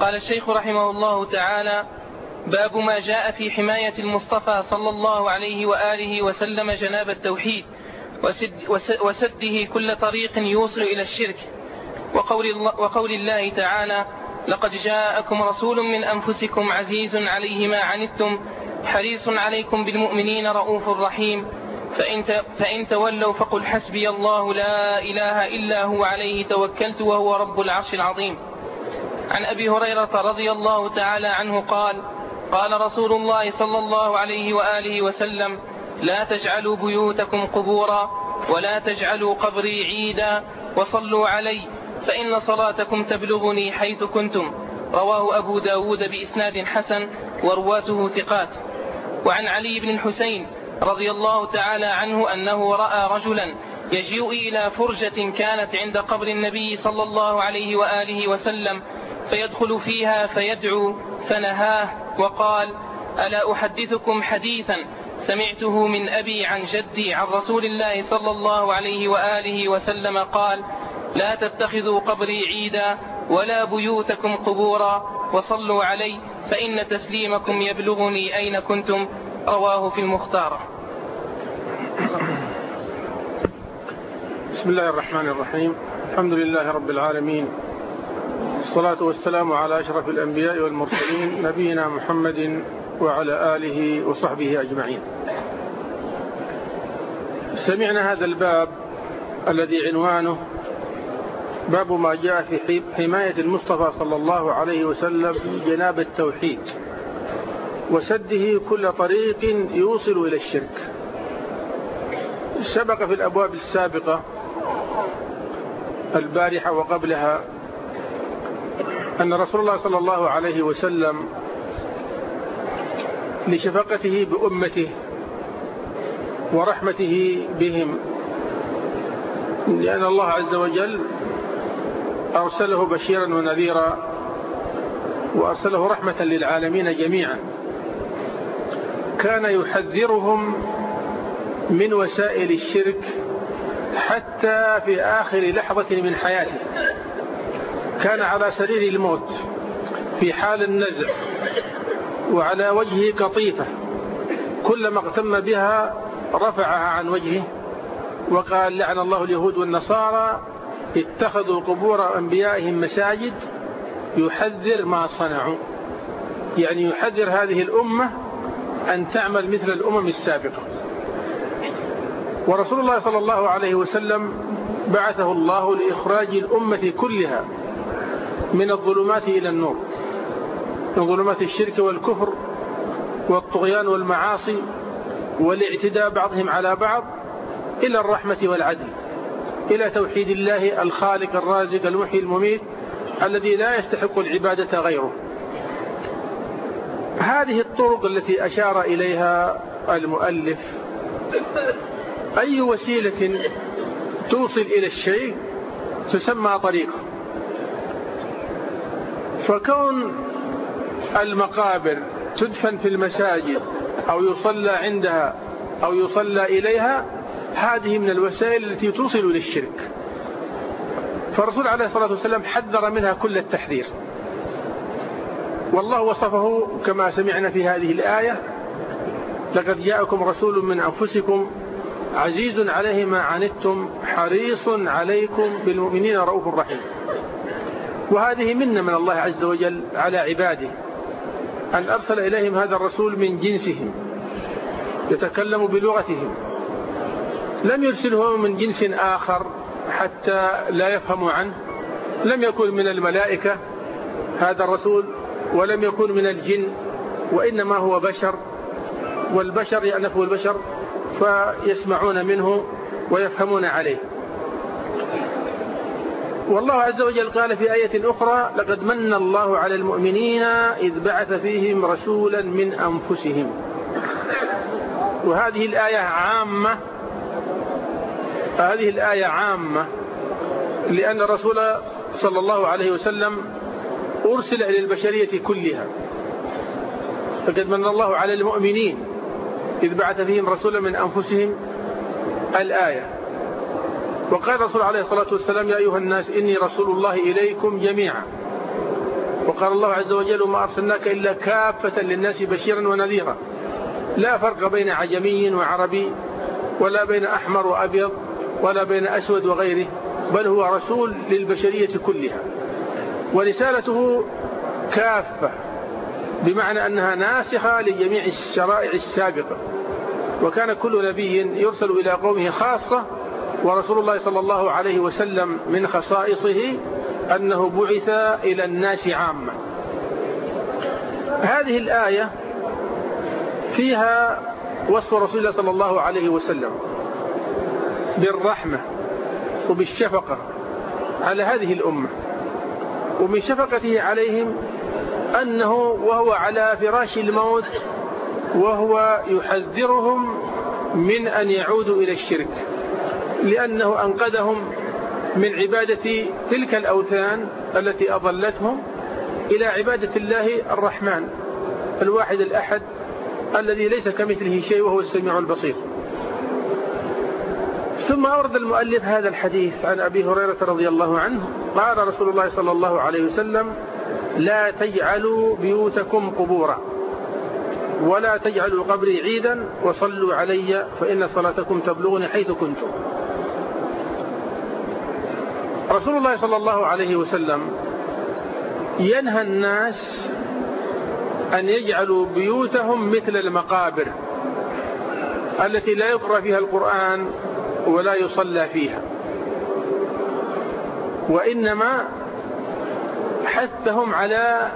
قال الشيخ رحمه الله تعالى باب ما جاء في حماية المصطفى صلى الله عليه وآله وسلم جناب التوحيد وسد وسده كل طريق يوصل إلى الشرك. وقول الله, وقول الله تعالى لقد جاءكم رسول من أنفسكم عزيز عليه ما عنتم حريص عليكم بالمؤمنين رؤوف رحيم. فإن, فإن تولوا فقل حسبي الله لا إله إلا هو عليه توكلت وهو رب العرش العظيم. عن أبي هريرة رضي الله تعالى عنه قال قال رسول الله صلى الله عليه وآله وسلم لا تجعلوا بيوتكم قبورا ولا تجعلوا قبري عيدا وصلوا علي فإن صلاتكم تبلغني حيث كنتم. رواه أبو داود بإسناد حسن ورواته ثقات. وعن علي بن الحسين رضي الله تعالى عنه أنه رأى رجلا يجيء إلى فرجة كانت عند قبر النبي صلى الله عليه وآله وسلم فيدخل فيها فيدعو فنهاه وقال ألا أحدثكم حديثا سمعته من أبي عن جدي عن رسول الله صلى الله عليه وآله وسلم قال لا تتخذوا قبري عيدا ولا بيوتكم قبورا وصلوا علي فإن تسليمكم يبلغني أين كنتم رواه في المختار. بسم الله الرحمن الرحيم. الحمد لله رب العالمين. والصلاة والسلام على أشرف الأنبياء والمرسلين نبينا محمد وعلى آله وصحبه أجمعين. سمعنا هذا الباب الذي عنوانه باب ما جاء في حماية المصطفى صلى الله عليه وسلم جناب التوحيد وسده كل طريق يوصل إلى الشرك. سبق في الأبواب السابقة البارحة وقبلها أن رسول الله صلى الله عليه وسلم لشفقته بأمته ورحمته بهم لأن الله عز وجل أرسله بشيرا ونذيرا وأرسله رحمة للعالمين جميعا. كان يحذرهم من وسائل الشرك حتى في آخر لحظة من حياته. كان على سرير الموت في حال النزع وعلى وجهه كطيفة. كلما اغتم بها رفعها عن وجهه وقال لعن الله اليهود والنصارى اتخذوا قبور أنبيائهم مساجد يحذر ما صنعوا. يعني يحذر هذه الأمة أن تعمل مثل الأمم السابقة. ورسول الله صلى الله عليه وسلم بعثه الله لإخراج الأمة كلها. من الظلمات إلى النور. من ظلمات الشرك والكفر والطغيان والمعاصي والاعتداء بعضهم على بعض إلى الرحمة والعدل إلى توحيد الله الخالق الرازق المحيي المميت الذي لا يستحق العبادة غيره. هذه الطرق التي أشار إليها المؤلف أي وسيلة توصل إلى الشيء تسمى طريقة فكون المقابر تدفن في المساجد أو يصلى عندها أو يصلى إليها هذه من الوسائل التي توصل للشرك. فالرسول عليه الصلاة والسلام حذر منها كل التحذير. والله وصفه كما سمعنا في هذه الآية لقد جاءكم رسول من أنفسكم عزيز عليه ما عنتم حريص عليكم بالمؤمنين رؤوف رحيم. وهذه منة من الله عز وجل على عباده. أن أرسل إليهم هذا الرسول من جنسهم يتكلم بلغتهم. لم يرسله من جنس آخر حتى لا يفهموا عنه. لم يكن من الملائكة هذا الرسول ولم يكن من الجن وإنما هو بشر. والبشر يأنفه البشر فيسمعون منه ويفهمون عليه. والله عز وجل قال في آية أخرى لقد من الله على المؤمنين إذ بعث فيهم رسولا من أنفسهم. وهذه الآية عامة هذه الآية عامة لأن الرسول صلى الله عليه وسلم أرسل إلى البشرية كلها. فقد من الله على المؤمنين إذ بعث فيهم رسولا من أنفسهم. الآية. وقال الرسول عليه الصلاة والسلام يا أيها الناس إني رسول الله إليكم جميعا. وقال الله عز وجل وما أرسلناك إلا كافة للناس بشيرا ونذيرا. لا فرق بين عجمي وعربي ولا بين أحمر وأبيض ولا بين أسود وغيره بل هو رسول للبشرية كلها. ورسالته كافة بمعنى أنها ناسخة لجميع الشرائع السابقة. وكان كل نبي يرسل إلى قومه خاصة ورسول الله صلى الله عليه وسلم من خصائصه أنه بعث إلى الناس عامة هذه الآية فيها وصف رسول الله صلى الله عليه وسلم بالرحمة وبالشفقة على هذه الأمة ومن شفقته عليهم أنه وهو على فراش الموت وهو يحذرهم من أن يعودوا إلى الشرك. لأنه أنقذهم من عبادة تلك الأوثان التي أضلتهم إلى عبادة الله الرحمن الواحد الأحد الذي ليس كمثله شيء وهو السميع البصير. ثم أورد المؤلف هذا الحديث عن أبي هريرة رضي الله عنه. قال رسول الله صلى الله عليه وسلم لا تجعلوا بيوتكم قبورا ولا تجعلوا قبري عيدا وصلوا علي فإن صلاتكم تبلغني حيث كنتم. رسول الله صلى الله عليه وسلم ينهى الناس أن يجعلوا بيوتهم مثل المقابر التي لا يقرأ فيها القرآن ولا يصلى فيها وإنما حثهم على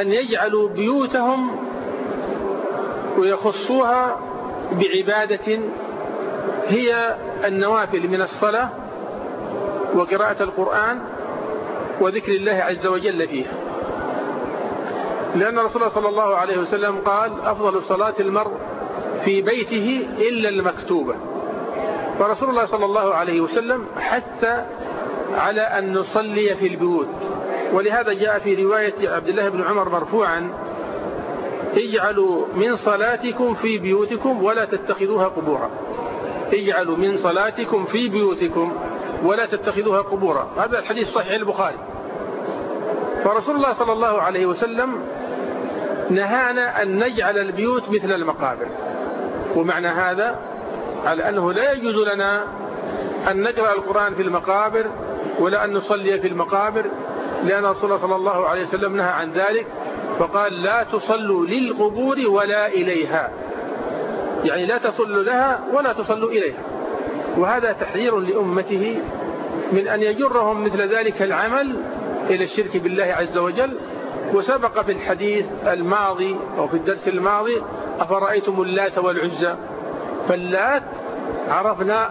أن يجعلوا بيوتهم ويخصوها بعبادة هي النوافل من الصلاة وقراءة القرآن وذكر الله عز وجل فيها لأن رسول الله صلى الله عليه وسلم قال أفضل صلاة المرء في بيته إلا المكتوبة. فرسول الله صلى الله عليه وسلم حث على أن نصلي في البيوت. ولهذا جاء في رواية عبد الله بن عمر مرفوعا اجعلوا من صلاتكم في بيوتكم ولا تتخذوها قبورا. اجعلوا من صلاتكم في بيوتكم. ولا تتخذوها قبورا. هذا الحديث صحيح البخاري فرسول الله صلى الله عليه وسلم نهانا أن نجعل البيوت مثل المقابر. ومعنى هذا على أنه لا يجوز لنا أن نقرأ القرآن في المقابر ولا أن نصلي في المقابر لأن رسول الله صلى الله عليه وسلم نهى عن ذلك فقال لا تصلوا للقبور ولا إليها. يعني لا تصلوا لها ولا تصلوا إليها. وهذا تحذير لأمته من أن يجرهم مثل ذلك العمل إلى الشرك بالله عز وجل. وسبق في الحديث الماضي أو في الدرس الماضي أفرأيتم اللات والعزى؟ فاللات عرفنا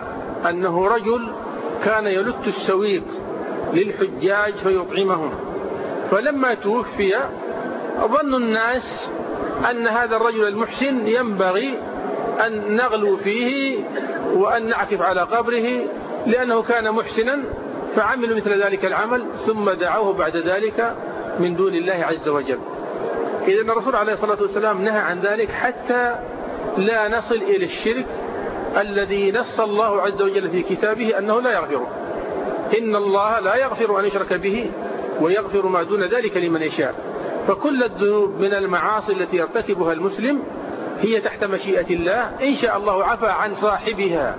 أنه رجل كان يلت السويق للحجاج فيطعمهم. فلما توفي ظن الناس أن هذا الرجل المحسن ينبغي أن نغلو فيه وأن نعكف على قبره لأنه كان محسنا فعملوا مثل ذلك العمل ثم دعوه بعد ذلك من دون الله عز وجل. إذا الرسول عليه الصلاة والسلام نهى عن ذلك حتى لا نصل إلى الشرك الذي نص الله عز وجل في كتابه أنه لا يغفره إن الله لا يغفر أن يشرك به ويغفر ما دون ذلك لمن يشاء. فكل الذنوب من المعاصي التي يرتكبها المسلم هي تحت مشيئة الله. إن شاء الله عفى عن صاحبها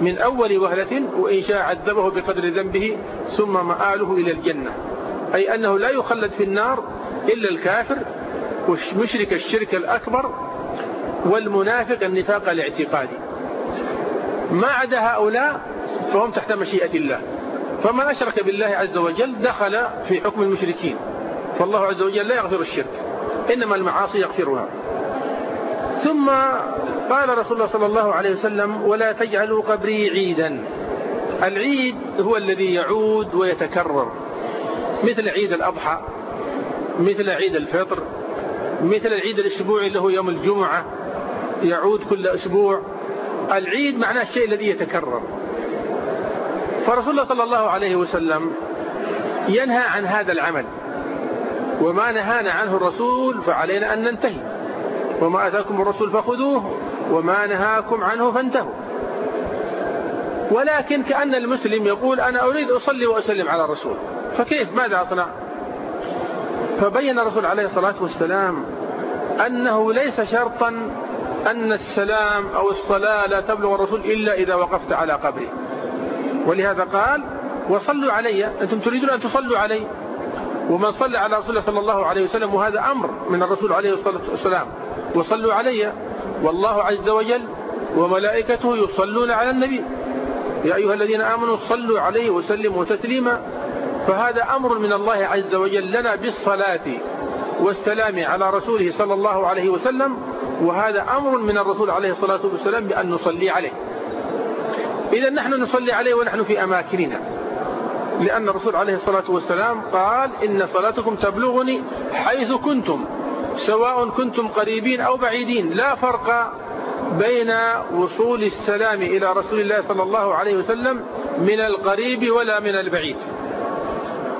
من أول وهلة وإن شاء عذبه بقدر ذنبه ثم مآله إلى الجنة. أي أنه لا يخلد في النار إلا الكافر ومشرك الشرك الأكبر والمنافق النفاق الاعتقادي. ما عدا هؤلاء فهم تحت مشيئة الله. فمن أشرك بالله عز وجل دخل في حكم المشركين. فالله عز وجل لا يغفر الشرك. إنما المعاصي يغفرها. ثم قال رسول الله صلى الله عليه وسلم ولا تجعلوا قبري عيدا. العيد هو الذي يعود ويتكرر. مثل عيد الأضحى مثل عيد الفطر مثل العيد الأسبوعي اللي هو يوم الجمعة يعود كل أسبوع. العيد معناه الشيء الذي يتكرر. فرسول الله صلى الله عليه وسلم ينهى عن هذا العمل وما نهانا عنه الرسول فعلينا أن ننتهي. وما أتاكم الرسول فخذوه وما نهاكم عنه فانتهوا. ولكن كأن المسلم يقول أنا أريد أصلي وأسلم على الرسول فكيف؟ ماذا أصنع فبين الرسول عليه الصلاة والسلام أنه ليس شرطا أن السلام أو الصلاة لا تبلغ الرسول إلا إذا وقفت على قبره. ولهذا قال وصلوا علي. أنتم تريدون أن تصلوا علي؟ ومن صلى على رسول الله صلى الله عليه وسلم وهذا أمر من الرسول عليه الصلاة والسلام. وصلوا علي والله عز وجل وملائكته يصلون على النبي. يا أيها الذين آمنوا صلوا عليه وسلموا تسليما. فهذا أمر من الله عز وجل لنا بالصلاة والسلام على رسوله صلى الله عليه وسلم. وهذا أمر من الرسول عليه الصلاة والسلام بأن نصلي عليه. إذا نحن نصلي عليه ونحن في أماكننا. لأن الرسول عليه الصلاة والسلام قال إن صلاتكم تبلغني حيث كنتم سواء كنتم قريبين أو بعيدين. لا فرق بين وصول السلام إلى رسول الله صلى الله عليه وسلم من القريب ولا من البعيد.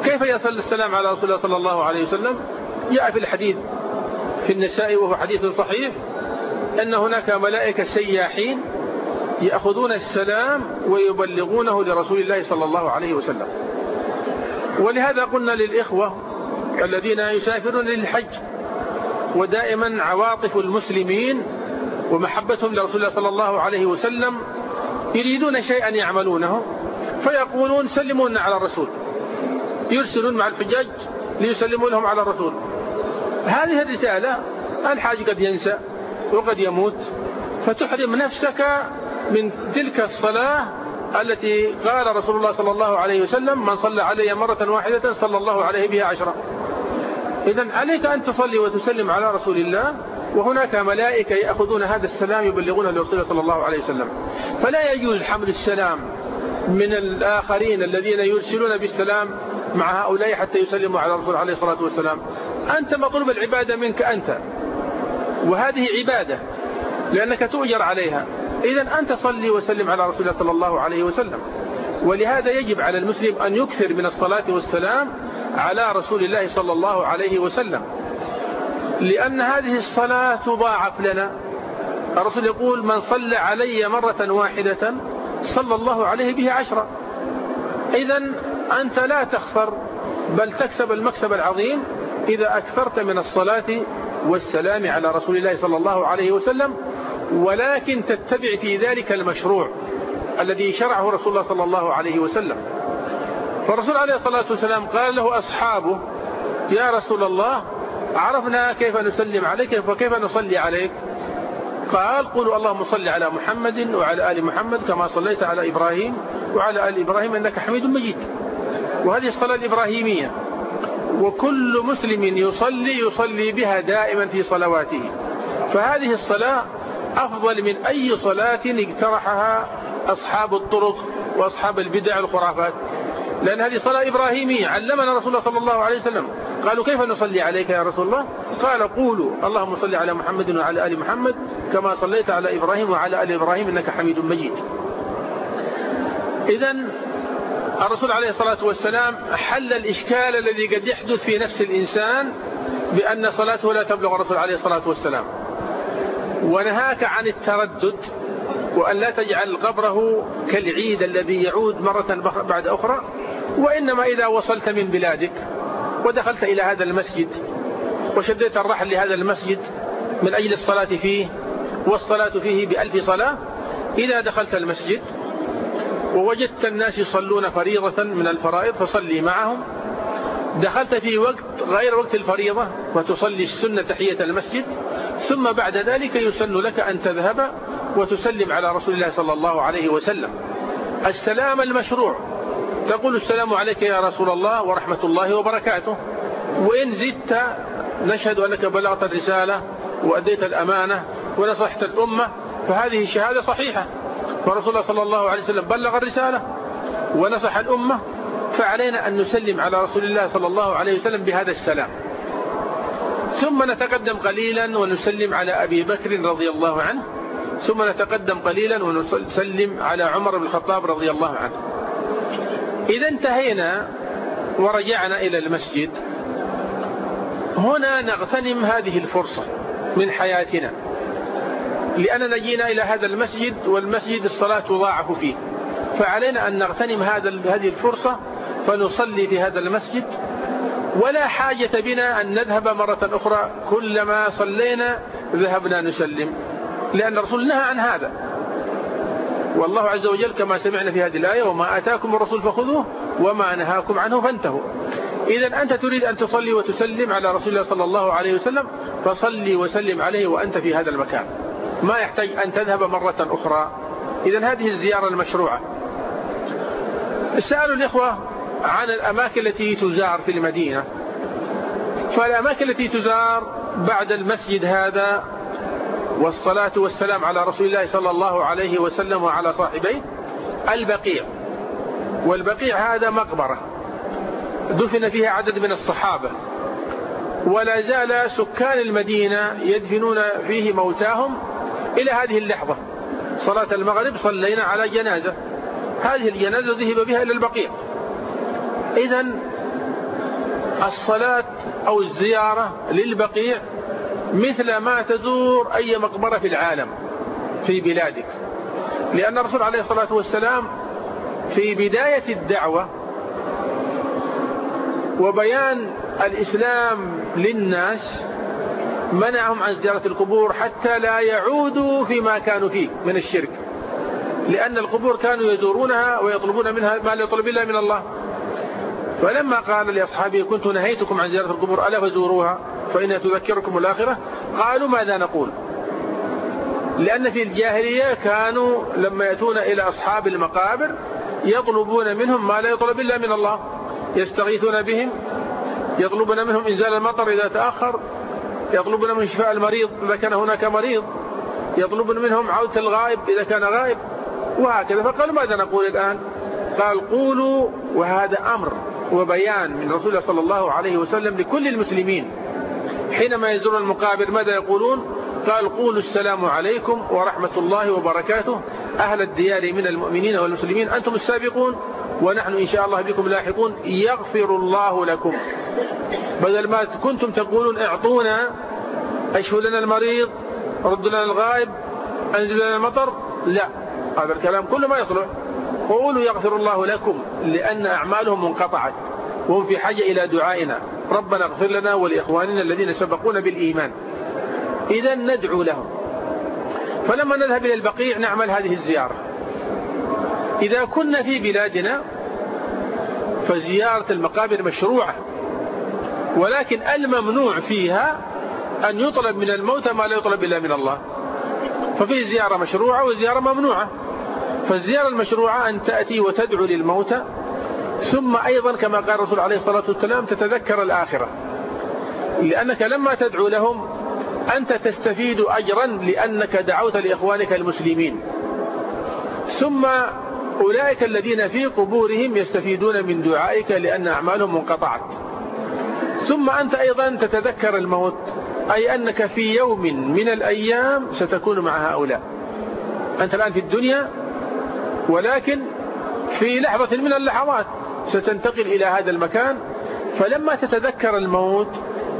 كيف يصل السلام على رسول الله صلى الله عليه وسلم؟ جاء في الحديث في النساء وهو حديث صحيح أن هناك ملائكة سياحين يأخذون السلام ويبلغونه لرسول الله صلى الله عليه وسلم. ولهذا قلنا للإخوة الذين يسافرون للحج ودائما عواطف المسلمين ومحبتهم لرسول الله صلى الله عليه وسلم يريدون شيئا يعملونه فيقولون سلمونا على الرسول. يرسلون مع الحجاج ليسلموا لهم على الرسول. هذه الرسالة الحاج قد ينسى وقد يموت فتحرم نفسك من تلك الصلاة التي قال رسول الله صلى الله عليه وسلم من صلى علي مرة واحدة صلى الله عليه بها عشرة. إذا عليك أن تصلي وتسلم على رسول الله وهناك ملائكة يأخذون هذا السلام يبلغونه لرسول الله صلى الله عليه وسلم. فلا يجوز حمل السلام من الآخرين الذين يرسلون بالسلام مع هؤلاء حتى يسلموا على الرسول عليه الصلاة والسلام. أنت مطلوب العبادة منك أنت وهذه عبادة لأنك تؤجر عليها. إذا أنت صلي وسلم على رسول الله صلى الله عليه وسلم. ولهذا يجب على المسلم أن يكثر من الصلاة والسلام على رسول الله صلى الله عليه وسلم. لأن هذه الصلاة تضاعف لنا. الرسول يقول من صلى علي مرة واحدة صلى الله عليه به عشرة. إذا أنت لا تخسر بل تكسب المكسب العظيم إذا أكثرت من الصلاة والسلام على رسول الله صلى الله عليه وسلم. ولكن تتبع في ذلك المشروع الذي شرعه رسول الله صلى الله عليه وسلم. فالرسول عليه الصلاة والسلام قال له أصحابه يا رسول الله عرفنا كيف نسلم عليك وكيف نصلي عليك. قال قولوا اللهم صل على محمد وعلى آل محمد كما صليت على إبراهيم وعلى آل إبراهيم إنك حميد مجيد. وهذه الصلاة الإبراهيمية. وكل مسلم يصلي يصلي بها دائما في صلواته. فهذه الصلاة أفضل من أي صلاة اقترحها أصحاب الطرق وأصحاب البدع الخرافات لأن هذه صلاة إبراهيمية. علمنا رسول الله صلى الله عليه وسلم. قالوا كيف نصلي عليك يا رسول الله؟ قال قولوا اللهم صل على محمد وعلى آل محمد كما صليت على إبراهيم وعلى آل إبراهيم إنك حميد مجيد. إذا الرسول عليه الصلاة والسلام حل الإشكال الذي قد يحدث في نفس الإنسان بأن صلاته لا تبلغ الرسول عليه الصلاة والسلام. ونهاك عن التردد وأن لا تجعل قبره كالعيد الذي يعود مرة بعد أخرى وإنما إذا وصلت من بلادك ودخلت إلى هذا المسجد وشديت الرحل لهذا المسجد من أجل الصلاة فيه والصلاة فيه بألف صلاة إذا دخلت المسجد ووجدت الناس يصلون فريضة من الفرائض فصلي معهم. دخلت في وقت غير وقت الفريضة وتصلي السنة تحية المسجد ثم بعد ذلك يسن لك أن تذهب وتسلم على رسول الله صلى الله عليه وسلم. السلام المشروع. تقول السلام عليك يا رسول الله ورحمة الله وبركاته. وإن زدت نشهد أنك بلغت الرسالة وأديت الأمانة ونصحت الأمة فهذه شهادة صحيحة. فرسول الله صلى الله عليه وسلم بلغ الرسالة ونصح الأمة فعلينا أن نسلم على رسول الله صلى الله عليه وسلم بهذا السلام. ثم نتقدم قليلا ونسلم على أبي بكر رضي الله عنه. ثم نتقدم قليلا ونسلم على عمر بن الخطاب رضي الله عنه. إذا انتهينا ورجعنا إلى المسجد. هنا نغتنم هذه الفرصة من حياتنا. لأننا جينا إلى هذا المسجد والمسجد الصلاة تضاعف فيه. فعلينا أن نغتنم هذا هذه الفرصة فنصلي في هذا المسجد. ولا حاجة بنا أن نذهب مرة أخرى كلما صلينا ذهبنا نسلم لأن الرسول نهى عن هذا. والله عز وجل كما سمعنا في هذه الآية وما آتاكم الرسول فخذوه وما نهاكم عنه فانتهوا. إذا أنت تريد أن تصلي وتسلم على رسول الله صلى الله عليه وسلم فصلي وسلم عليه وأنت في هذا المكان. ما يحتاج أن تذهب مرة أخرى. إذا هذه الزيارة المشروعة. سألوا الإخوة عن الأماكن التي تزار في المدينة. فالأماكن التي تزار بعد المسجد هذا والصلاة والسلام على رسول الله صلى الله عليه وسلم وعلى صاحبيه البقيع. والبقيع هذا مقبرة. دفن فيها عدد من الصحابة. ولا زال سكان المدينة يدفنون فيه موتاهم إلى هذه اللحظة. صلاة المغرب صلينا على جنازة. هذه الجنازة ذهب بها إلى البقيع. إذا الصلاة أو الزيارة للبقيع مثل ما تزور أي مقبرة في العالم في بلادك. لأن الرسول عليه الصلاة والسلام في بداية الدعوة وبيان الإسلام للناس منعهم عن زيارة القبور حتى لا يعودوا فيما كانوا فيه من الشرك. لأن القبور كانوا يزورونها ويطلبون منها ما لا يطلب إلا من الله. فلما قال لأصحابه كنت نهيتكم عن زيارة القبور ألا فزوروها فإنها تذكركم الآخرة؟ قالوا ماذا نقول؟ لأن في الجاهلية كانوا لما يأتون إلى أصحاب المقابر يطلبون منهم ما لا يطلب إلا من الله. يستغيثون بهم يطلبون منهم إنزال المطر إذا تأخر يطلبون من شفاء المريض إذا كان هناك مريض يطلبون منهم عودة الغائب إذا كان غائب وهكذا. فقالوا ماذا نقول الآن؟ قال قولوا وهذا أمر. وبيان من رسول الله صلى الله عليه وسلم لكل المسلمين. حينما يزورون المقابر ماذا يقولون؟ قال قولوا السلام عليكم ورحمة الله وبركاته. أهل الديار من المؤمنين والمسلمين أنتم السابقون ونحن إن شاء الله بكم لاحقون. يغفر الله لكم. بدل ما كنتم تقولون اعطونا اشهوا لنا المريض ردوا لنا الغائب انزلوا لنا المطر. لا هذا الكلام كله ما يصلح. قولوا يغفر الله لكم لأن أعمالهم منقطعت. وهم في حاجة إلى دعائنا. ربنا اغفر لنا ولإخواننا الذين سبقونا بالإيمان. إذا ندعو لهم. فلما نذهب إلى البقيع نعمل هذه الزيارة. إذا كنا في بلادنا فزيارة المقابر مشروعة. ولكن الممنوع فيها أن يطلب من الموتى ما لا يطلب إلا من الله. ففي زيارة مشروعة وزيارة ممنوعة. فالزيارة المشروعة أن تأتي وتدعو للموتى. ثم أيضا كما قال الرسول عليه الصلاة والسلام تتذكر الآخرة. لأنك لما تدعو لهم أنت تستفيد أجرا لأنك دعوت لإخوانك المسلمين. ثم أولئك الذين في قبورهم يستفيدون من دعائك لأن أعمالهم منقطعت ثم أنت أيضا تتذكر الموت أي أنك في يوم من الأيام ستكون مع هؤلاء. أنت الآن في الدنيا ولكن في لحظة من اللحظات ستنتقل إلى هذا المكان فلما تتذكر الموت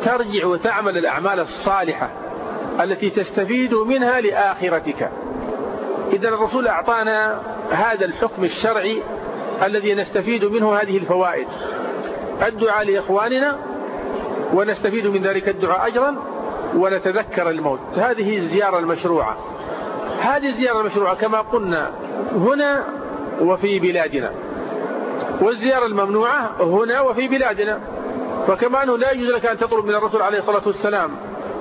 ترجع وتعمل الأعمال الصالحة التي تستفيد منها لآخرتك. إذا الرسول أعطانا هذا الحكم الشرعي الذي نستفيد منه هذه الفوائد. الدعاء لإخواننا ونستفيد من ذلك الدعاء أجرا ونتذكر الموت. هذه الزيارة المشروعة. هذه الزيارة المشروعة كما قلنا هنا وفي بلادنا. والزيارة الممنوعة هنا وفي بلادنا. فكما أنه لا يجوز لك أن تطلب من الرسول عليه الصلاة والسلام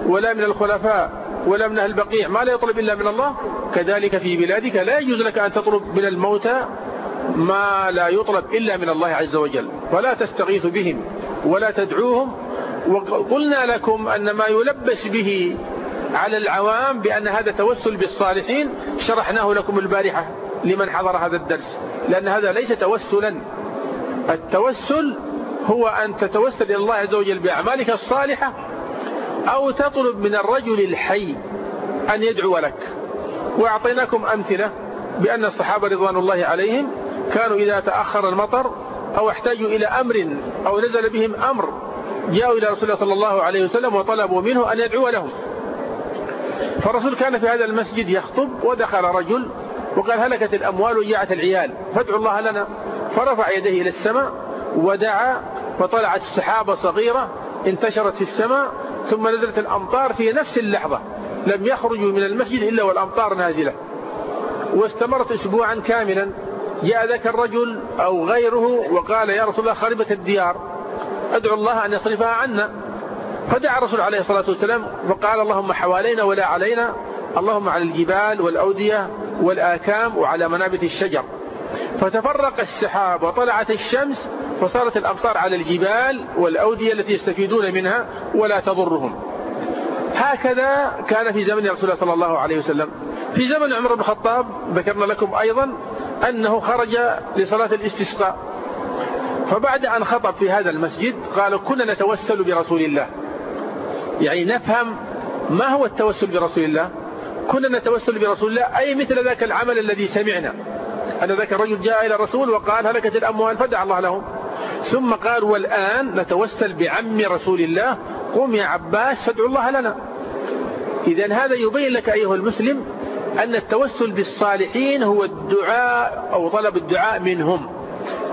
ولا من الخلفاء ولا من أهل البقيع ما لا يطلب إلا من الله. كذلك في بلادك لا يجوز لك أن تطلب من الموتى ما لا يطلب إلا من الله عز وجل. فلا تستغيث بهم ولا تدعوهم. وقلنا لكم أن ما يلبس به على العوام بأن هذا توسل بالصالحين شرحناه لكم البارحة لمن حضر هذا الدرس. لأن هذا ليس توسلا. التوسل هو أن تتوسل إلى الله عز وجل بأعمالك الصالحة أو تطلب من الرجل الحي أن يدعو لك. وأعطيناكم أمثلة بأن الصحابة رضوان الله عليهم كانوا إذا تأخر المطر أو احتاجوا إلى أمر أو نزل بهم أمر جاءوا إلى رسول الله صلى الله عليه وسلم وطلبوا منه أن يدعو لهم. فالرسول كان في هذا المسجد يخطب ودخل رجل وقال هلكت الأموال وجاعت العيال فادعوا الله لنا. فرفع يديه إلى السماء ودعا فطلعت سحابة صغيرة انتشرت في السماء ثم نزلت الأمطار في نفس اللحظة. لم يخرجوا من المسجد إلا والأمطار نازلة. واستمرت أسبوعا كاملا. جاء ذاك الرجل أو غيره وقال يا رسول الله خربت الديار. أدعو الله أن يصرفها عنا. فدعا الرسول عليه الصلاة والسلام فقال اللهم حوالينا ولا علينا. اللهم على الجبال والأودية والآكام وعلى منابت الشجر. فتفرق السحاب وطلعت الشمس فصارت الأمطار على الجبال والأودية التي يستفيدون منها ولا تضرهم. هكذا كان في زمن رسول الله صلى الله عليه وسلم. في زمن عمر بن الخطاب ذكرنا لكم أيضا أنه خرج لصلاة الاستسقاء. فبعد أن خطب في هذا المسجد قالوا كنا نتوسل برسول الله. يعني نفهم ما هو التوسل برسول الله. كنا نتوسل برسول الله أي مثل ذاك العمل الذي سمعنا. أن ذاك الرجل جاء إلى الرسول وقال هلكت الأموال فدع الله لهم. ثم قال والآن نتوسل بعم رسول الله. قم يا عباس فادعوا الله لنا. إذا هذا يبين لك أيها المسلم أن التوسل بالصالحين هو الدعاء أو طلب الدعاء منهم.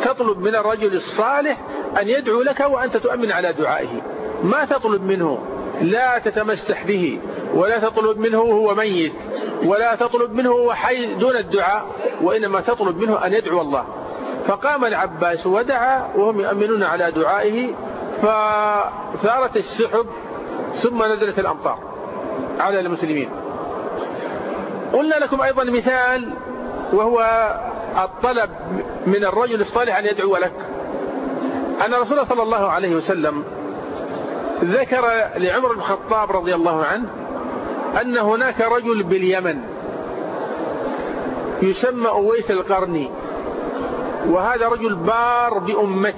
تطلب من الرجل الصالح أن يدعو لك وأنت تؤمن على دعائه. ما تطلب منه؟ لا تتمسح به ولا تطلب منه وهو ميت ولا تطلب منه وهو حي دون الدعاء وإنما تطلب منه أن يدعو الله. فقام العباس ودعا وهم يؤمنون على دعائه فثارت السحب ثم نزلت الأمطار على المسلمين. قلنا لكم أيضا مثال وهو الطلب من الرجل الصالح أن يدعو لك. أن رسول صلى الله عليه وسلم ذكر لعمر بن الخطاب رضي الله عنه أن هناك رجل باليمن يسمى أويس القرني وهذا رجل بار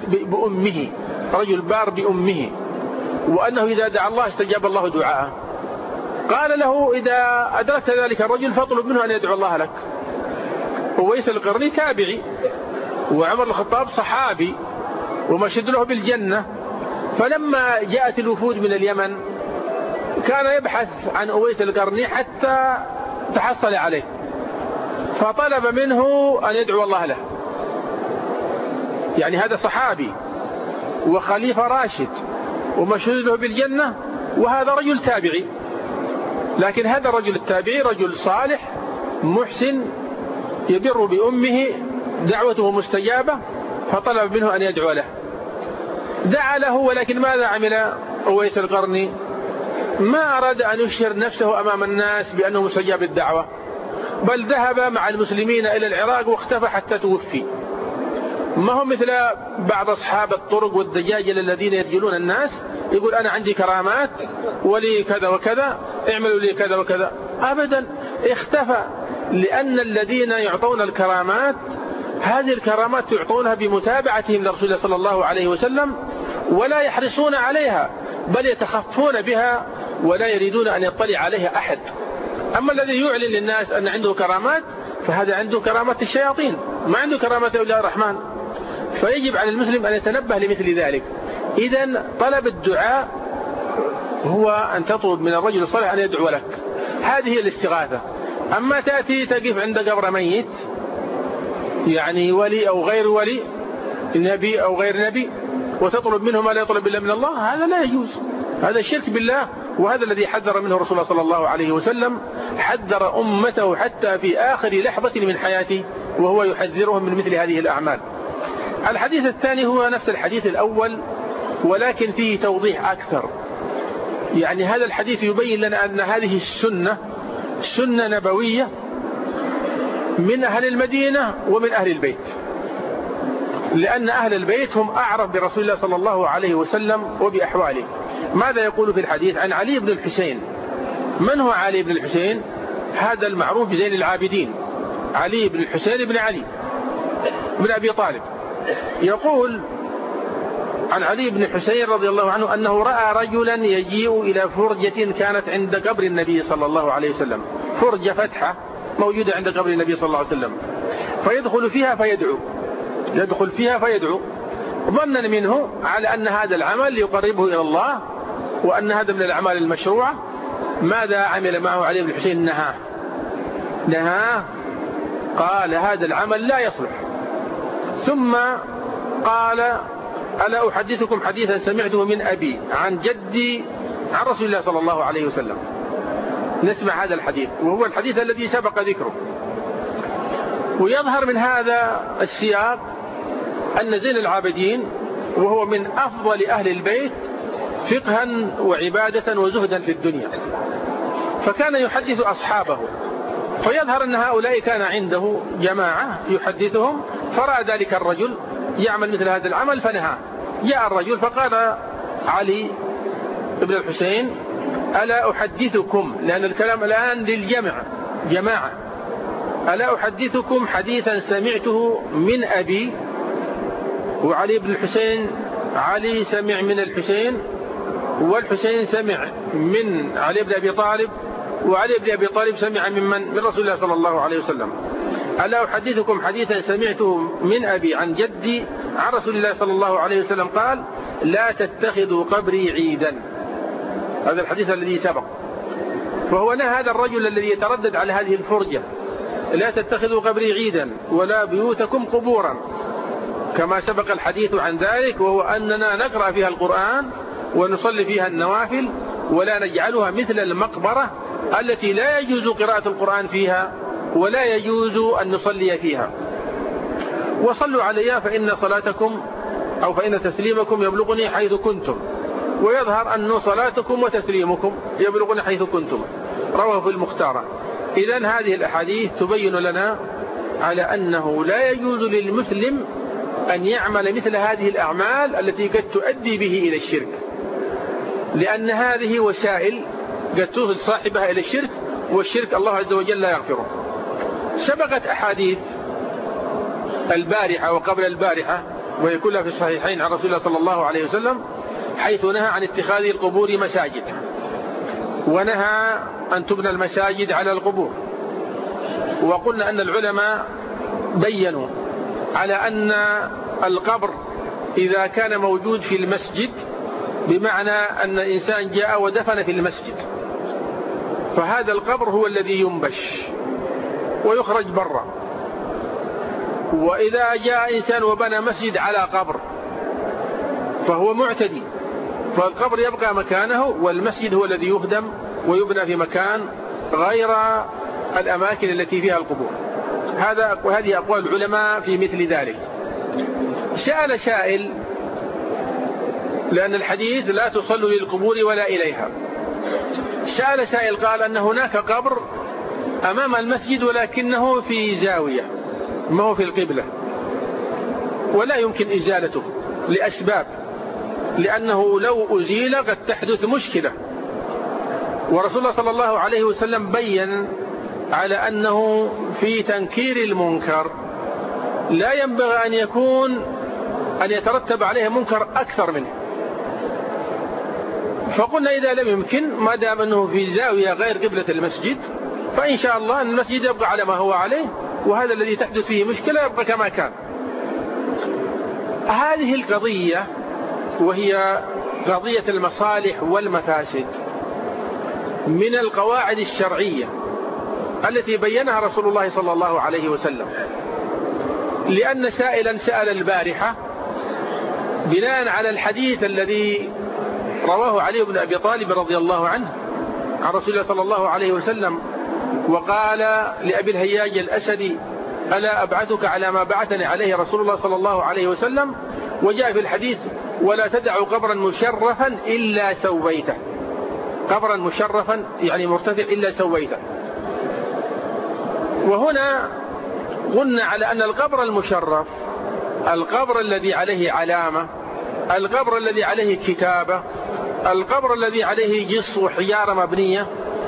بأمه رجل بار بأمه وأنه إذا دعا الله استجاب الله دعاءه. قال له إذا أدركت ذلك الرجل فاطلب منه أن يدعو الله لك. أويس القرني تابعي وعمر الخطاب صحابي ومشهد له بالجنة. فلما جاءت الوفود من اليمن كان يبحث عن أويس القرني حتى تحصل عليه. فطلب منه أن يدعو الله له. يعني هذا صحابي وخليفة راشد ومشهود له بالجنة وهذا رجل تابعي. لكن هذا الرجل التابعي رجل صالح محسن يبر بأمه دعوته مستجابة فطلب منه أن يدعو له. دعا له ولكن ماذا عمل أويس القرني؟ ما أراد أن يشهر نفسه أمام الناس بأنه مستجاب الدعوة بل ذهب مع المسلمين إلى العراق واختفى حتى توفي. ما هم مثل بعض أصحاب الطرق والدجاجل الذين يرجلون الناس؟ يقول أنا عندي كرامات ولي كذا وكذا اعملوا لي كذا وكذا. أبدا اختفى لأن الذين يعطون الكرامات هذه الكرامات يعطونها بمتابعتهم لرسول الله صلى الله عليه وسلم ولا يحرصون عليها بل يتخفون بها ولا يريدون أن يطلع عليها أحد. أما الذي يعلن للناس أن عنده كرامات فهذا عنده كرامات الشياطين ما عنده كرامات أولياء الرحمن. فيجب على المسلم أن يتنبه لمثل ذلك. إذا طلب الدعاء هو أن تطلب من الرجل الصالح أن يدعو لك. هذه الاستغاثة. أما تأتي تقف عند قبر ميت يعني ولي أو غير ولي نبي أو غير نبي وتطلب منه ما لا يطلب إلا من الله هذا لا يجوز. هذا الشرك بالله وهذا الذي حذر منه رسول الله صلى الله عليه وسلم حذر أمته حتى في آخر لحظة من حياته وهو يحذرهم من مثل هذه الأعمال. الحديث الثاني هو نفس الحديث الأول ولكن فيه توضيح أكثر. يعني هذا الحديث يبين لنا أن هذه السنة سنة نبوية من أهل المدينة ومن أهل البيت. لأن أهل البيت هم أعرف برسول الله صلى الله عليه وسلم وبأحواله. ماذا يقول في الحديث عن علي بن الحسين؟ من هو علي بن الحسين؟ هذا المعروف بزين العابدين. علي بن الحسين بن علي بن أبي طالب. يقول عن علي بن الحسين رضي الله عنه أنه رأى رجلا يجيء إلى فرجة كانت عند قبر النبي صلى الله عليه وسلم. فرجة فتحة. موجودة عند قبر النبي صلى الله عليه وسلم. فيدخل فيها فيدعو. يدخل فيها فيدعو. ظنا منه على أن هذا العمل يقربه إلى الله وأن هذا من الأعمال المشروعة. ماذا عمل معه علي بن الحسين؟ نهاه نهاه قال هذا العمل لا يصلح. ثم قال ألا أحدثكم حديثا سمعته من أبي عن جدي عن رسول الله صلى الله عليه وسلم. نسمع هذا الحديث وهو الحديث الذي سبق ذكره. ويظهر من هذا السياق أن زين العابدين وهو من أفضل أهل البيت فقها وعبادة وزهدا في الدنيا. فكان يحدث أصحابه فيظهر أن هؤلاء كان عنده جماعة يحدثهم فرأى ذلك الرجل يعمل مثل هذا العمل فنهى. جاء الرجل فقال علي بن الحسين ألا أحدثكم لأن الكلام الآن للجمع جماعة. ألا أحدثكم حديثا سمعته من أبي وعلي بن الحسين علي سمع من الحسين والحسين سمع من علي بن أبي طالب وعلي بن أبي طالب سمع من من؟ من رسول الله صلى الله عليه وسلم. ألا أحدثكم حديثا سمعته من أبي عن جدي عن رسول الله صلى الله عليه وسلم؟ قال لا تتخذوا قبري عيدا. هذا الحديث الذي سبق. فهو نهى هذا الرجل الذي يتردد على هذه الفرجة. لا تتخذوا قبري عيدا ولا بيوتكم قبورا. كما سبق الحديث عن ذلك وهو أننا نقرأ فيها القرآن ونصلي فيها النوافل ولا نجعلها مثل المقبرة التي لا يجوز قراءة القرآن فيها ولا يجوز أن نصلي فيها. وصلوا علي فإن صلاتكم أو فإن تسليمكم يبلغني حيث كنتم. ويظهر أن صلاتكم وتسليمكم يبلغني حيث كنتم. رواه في المختارة إذا هذه الأحاديث تبين لنا على أنه لا يجوز للمسلم أن يعمل مثل هذه الأعمال التي قد تؤدي به إلى الشرك. لأن هذه وسائل قد توصل صاحبها إلى الشرك والشرك الله عز وجل لا يغفره. سبقت أحاديث البارحة وقبل البارحة وهي كلها في الصحيحين عن رسول الله صلى الله عليه وسلم حيث نهى عن اتخاذ القبور مساجد. ونهى أن تبنى المساجد على القبور. وقلنا أن العلماء بينوا على أن القبر إذا كان موجود في المسجد بمعنى أن إنسان جاء ودفن في المسجد. فهذا القبر هو الذي ينبش ويخرج برا. وإذا جاء إنسان وبنى مسجد على قبر فهو معتدي. فالقبر يبقى مكانه والمسجد هو الذي يهدم ويبنى في مكان غير الأماكن التي فيها القبور. هذا وهذه أقوال العلماء في مثل ذلك. سأل سائل لأن الحديث لا تصلوا للقبور ولا إليها. سأل سائل قال أن هناك قبر أمام المسجد ولكنه في زاوية ما هو في القبلة؟ ولا يمكن إزالته لأسباب. لأنه لو أزيل قد تحدث مشكلة. ورسول الله صلى الله عليه وسلم بين على أنه في تنكير المنكر. لا ينبغي أن يكون أن يترتب عليه منكر أكثر منه. فقلنا إذا لم يمكن ما دام أنه في زاوية غير قبلة المسجد فإن شاء الله المسجد يبقى على ما هو عليه وهذا الذي تحدث فيه مشكلة يبقى كما كان. هذه القضية وهي قضية المصالح والمفاسد من القواعد الشرعية التي بينها رسول الله صلى الله عليه وسلم. لأن سائلا سأل البارحة بناء على الحديث الذي رواه علي بن أبي طالب رضي الله عنه عن رسول الله صلى الله عليه وسلم وقال لأبي الهياج الأسدي ألا أبعثك على ما بعثني عليه رسول الله صلى الله عليه وسلم؟ وجاء في الحديث ولا تدع قبرا مشرفا إلا سويته. قبرا مشرفا يعني مرتفع إلا سويته. وهنا قلنا على أن القبر المشرف القبر الذي عليه علامة القبر الذي عليه كتابة القبر الذي عليه جص وحجارة مبنية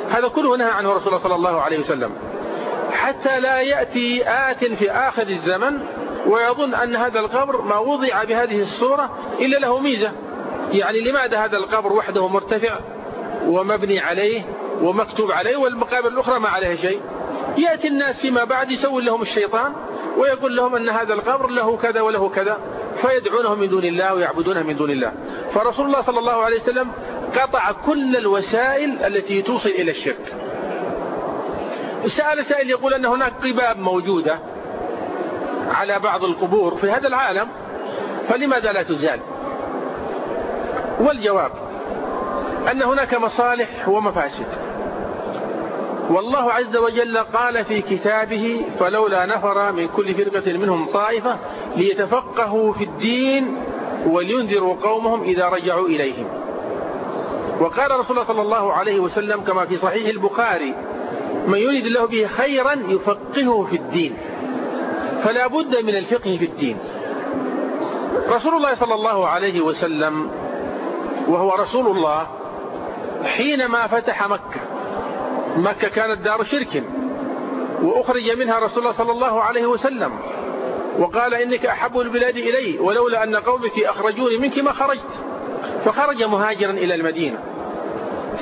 هذا كله نهى عنه رسول الله صلى الله عليه وسلم. حتى لا يأتي آت في آخر الزمن ويظن أن هذا القبر ما وضع بهذه الصورة إلا له ميزة. يعني لماذا هذا القبر وحده مرتفع ومبني عليه ومكتوب عليه والمقابر الأخرى ما عليها شيء؟ يأتي الناس فيما بعد يسوي لهم الشيطان ويقول لهم أن هذا القبر له كذا وله كذا فيدعونه من دون الله ويعبدونه من دون الله. فرسول الله صلى الله عليه وسلم قطع كل الوسائل التي توصل إلى الشرك. سأل سائل يقول أن هناك قباب موجودة على بعض القبور في هذا العالم فلماذا لا تزال؟ والجواب أن هناك مصالح ومفاسد. والله عز وجل قال في كتابه فلولا نفر من كل فرقة منهم طائفة ليتفقهوا في الدين ولينذروا قومهم إذا رجعوا إليهم. وقال رسول الله صلى الله عليه وسلم كما في صحيح البخاري من يريد الله به خيرا يفقهه في الدين. فلا بد من الفقه في الدين. رسول الله صلى الله عليه وسلم وهو رسول الله حينما فتح مكة مكة كانت دار شرك وأخرج منها رسول الله صلى الله عليه وسلم وقال إنك أحب البلاد إلي ولولا أن قومك أخرجوني منك ما خرجت. فخرج مهاجرا إلى المدينة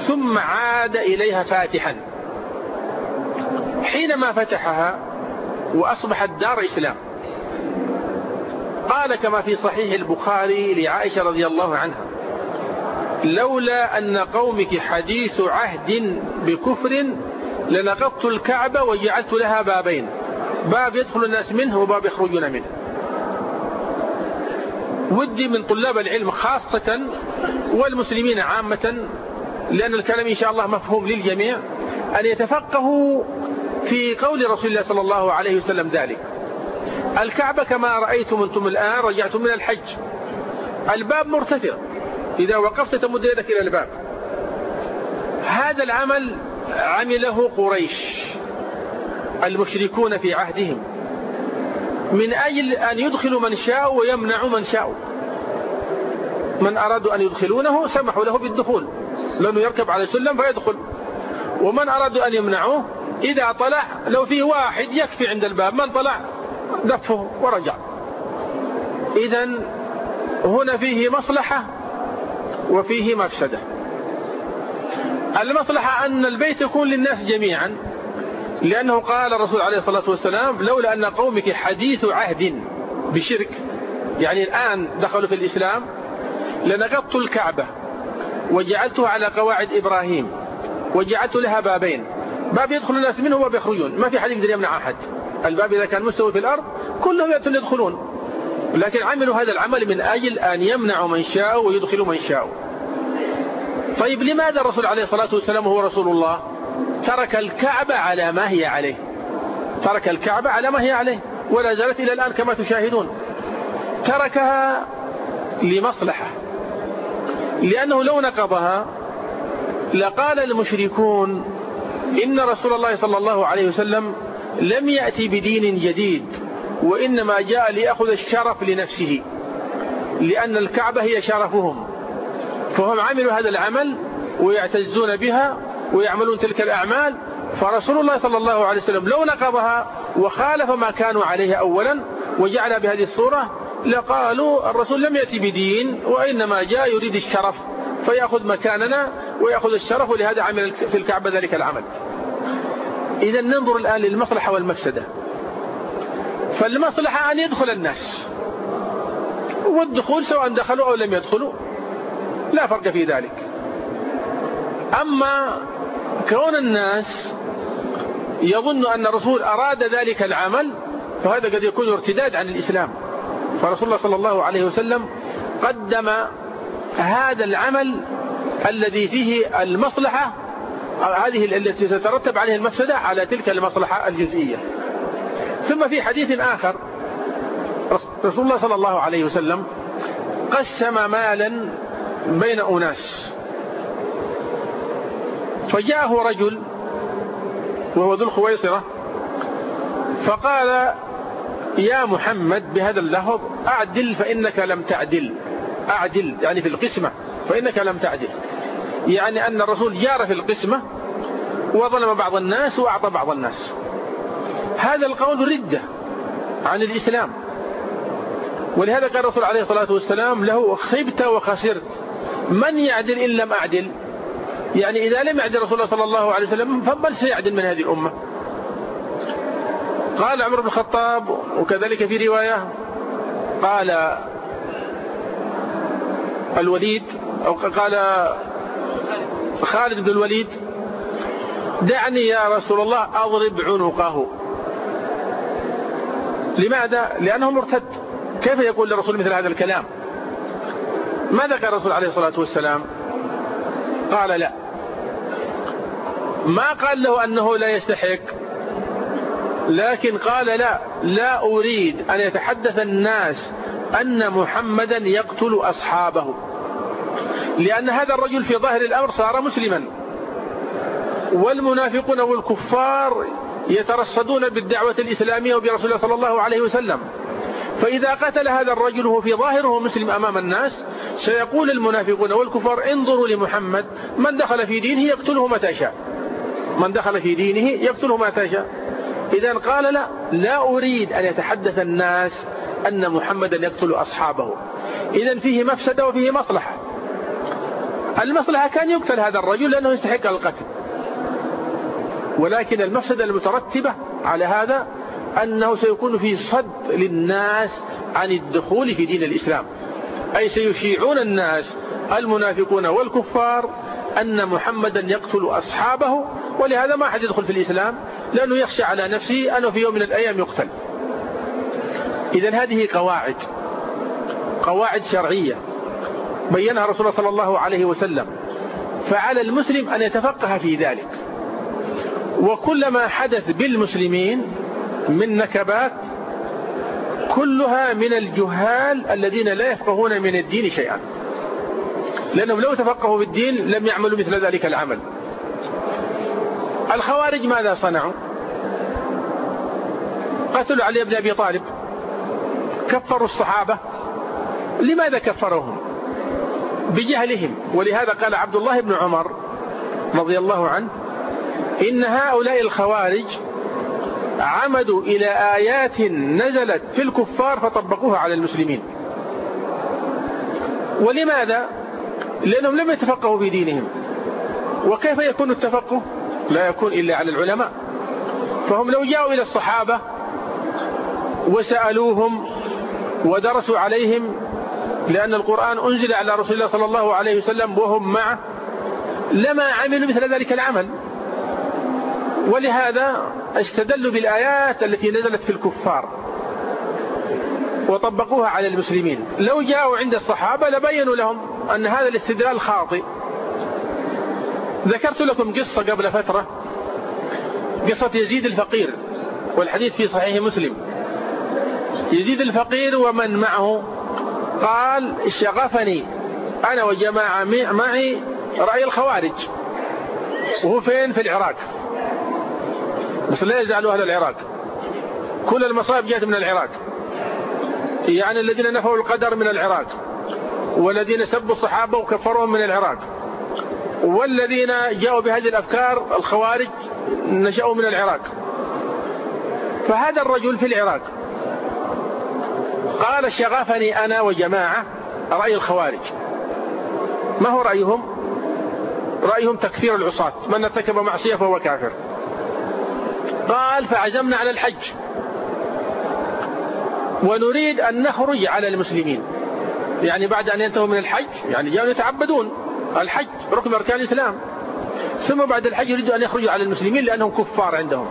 ثم عاد إليها فاتحا. حينما فتحها وأصبحت دار إسلام. قال كما في صحيح البخاري لعائشة رضي الله عنها لولا أن قومك حديث عهد بكفر لنقضت الكعبة وجعلت لها بابين. باب يدخل الناس منه وباب يخرجون منه. ودي من طلاب العلم خاصة والمسلمين عامة لأن الكلام إن شاء الله مفهوم للجميع أن يتفقهوا في قول رسول الله صلى الله عليه وسلم ذلك. الكعبة كما رأيتم أنتم الآن رجعتم من الحج. الباب مرتفع. إذا وقفت تمد يدك إلى الباب. هذا العمل عمله قريش المشركون في عهدهم. من أجل أن يدخلوا من شاء ويمنعوا من شاء. من أرادوا أن يدخلونه سمحوا له بالدخول. لأنه يركب على سلم فيدخل. ومن أرادوا أن يمنعوه إذا طلع لو فيه واحد يكفي عند الباب من طلع؟ دفه ورجع. إذا هنا فيه مصلحة وفيه مفسدة. المصلحة أن البيت يكون للناس جميعا لأنه قال الرسول عليه الصلاة والسلام لولا أن قومك حديث عهد بشرك يعني الآن دخلوا في الإسلام لنقضت الكعبة وجعلتها على قواعد إبراهيم وجعلت لها بابين باب يدخل الناس منه وباب يخرجون ما في حد يقدر يمنع أحد. الباب إذا كان مستوي في الأرض كلهم يأتون يدخلون. لكن عملوا هذا العمل من أجل أن يمنعوا من شاء ويدخلوا من شاء. طيب لماذا الرسول عليه الصلاة والسلام هو رسول الله؟ ترك الكعبة على ما هي عليه. ترك الكعبة على ما هي عليه. ولا زالت إلى الآن كما تشاهدون. تركها لمصلحة. لأنه لو نقضها لقال المشركون إن رسول الله صلى الله عليه وسلم لم يأتي بدين جديد وإنما جاء ليأخذ الشرف لنفسه لأن الكعبة هي شرفهم فهم عملوا هذا العمل ويعتزون بها ويعملون تلك الأعمال فرسول الله صلى الله عليه وسلم لو نقضها وخالف ما كانوا عليه أولا وجعل بهذه الصورة لقالوا الرسول لم يأتي بدين وإنما جاء يريد الشرف فيأخذ مكاننا ويأخذ الشرف ولهذا عمل في الكعبة ذلك العمل. إذا ننظر الآن للمصلحة والمفسدة. فالمصلحة أن يدخل الناس. والدخول سواء دخلوا أو لم يدخلوا لا فرق في ذلك. أما كون الناس يظن أن الرسول أراد ذلك العمل فهذا قد يكون ارتداد عن الإسلام. فرسول الله صلى الله عليه وسلم قدم هذا العمل الذي فيه المصلحة هذه التي تترتب عليه المفسدة على تلك المصلحة الجزئية. ثم في حديث آخر رسول الله صلى الله عليه وسلم قسم مالا بين أناس. فجاءه رجل وهو ذو الخويصرة فقال يا محمد بهذا اللفظ أعدل فإنك لم تعدل. أعدل يعني في القسمة. فإنك لم تعدل يعني أن الرسول جار في القسمة وظلم بعض الناس وأعطى بعض الناس. هذا القول ردة عن الإسلام. ولهذا قال الرسول عليه الصلاة والسلام له خبت وخسرت. من يعدل إن لم أعدل؟ يعني إذا لم يعدل رسول الله صلى الله عليه وسلم فمن سيعدل من هذه الأمة. قال عمر بن الخطاب وكذلك في رواية قال الوليد أو قال خالد بن الوليد دعني يا رسول الله أضرب عنقه. لماذا؟ لأنه مرتد. كيف يقول للرسول مثل هذا الكلام؟ ماذا قال الرسول عليه الصلاة والسلام؟ قال لا. ما قال له أنه لا يستحق لكن قال لا. لا أريد أن يتحدث الناس أن محمدا يقتل أصحابه. لأن هذا الرجل في ظاهر الأمر صار مسلما. والمنافقون والكفار يترصدون بالدعوة الإسلامية وبرسول الله صلى الله عليه وسلم. فإذا قتل هذا الرجل وهو في ظاهره مسلم أمام الناس سيقول المنافقون والكفار انظروا لمحمد من دخل في دينه يقتله متى شاء. من دخل في دينه يقتله متى شاء. إذا قال لا لا أريد أن يتحدث الناس أن محمدا يقتل أصحابه. إذا فيه مفسدة وفيه مصلحة. المصلحة كان يقتل هذا الرجل لأنه يستحق القتل. ولكن المفسدة المترتبة على هذا أنه سيكون في صد للناس عن الدخول في دين الإسلام. أي سيشيعون الناس المنافقون والكفار أن محمدا يقتل أصحابه ولهذا ما أحد يدخل في الإسلام لأنه يخشى على نفسه أنه في يوم من الأيام يقتل. إذا هذه قواعد قواعد شرعية. بينها رسول الله صلى الله عليه وسلم. فعلى المسلم أن يتفقه في ذلك. وكلما حدث بالمسلمين من نكبات كلها من الجهال الذين لا يفقهون من الدين شيئا. لأنهم لو تفقهوا بالدين لم يعملوا مثل ذلك العمل. الخوارج ماذا صنعوا؟ قتلوا علي بن أبي طالب. كفروا الصحابة. لماذا كفروهم؟ بجهلهم. ولهذا قال عبد الله بن عمر رضي الله عنه إن هؤلاء الخوارج عمدوا إلى آيات نزلت في الكفار فطبقوها على المسلمين. ولماذا؟ لأنهم لم يتفقهوا في دينهم. وكيف يكون التفقه؟ لا يكون إلا على العلماء. فهم لو جاءوا إلى الصحابة وسألوهم ودرسوا عليهم لأن القرآن أنزل على رسول الله صلى الله عليه وسلم وهم معه لما عملوا مثل ذلك العمل. ولهذا استدلوا بالآيات التي نزلت في الكفار وطبقوها على المسلمين. لو جاءوا عند الصحابة لبينوا لهم أن هذا الاستدلال خاطئ. ذكرت لكم قصة قبل فترة قصة يزيد الفقير والحديث في صحيح مسلم. يزيد الفقير ومن معه قال شغفني أنا وجماعة معي رأي الخوارج. وهو فين؟ في العراق. بس لا يزعلوا أهل العراق؟ كل المصائب جاءت من العراق. يعني الذين نفوا القدر من العراق. والذين سبوا الصحابة وكفرهم من العراق. والذين جاءوا بهذه الأفكار الخوارج نشأوا من العراق. فهذا الرجل في العراق قال شغفني أنا وجماعة رأي الخوارج. ما هو رأيهم؟ رأيهم تكفير العصاة. من ارتكب معصية فهو كافر. قال فعزمنا على الحج. ونريد أن نخرج على المسلمين. يعني بعد أن ينتهوا من الحج يعني جاءوا يتعبدون. الحج ركن أركان الإسلام. ثم بعد الحج يريدوا أن يخرجوا على المسلمين لأنهم كفار عندهم.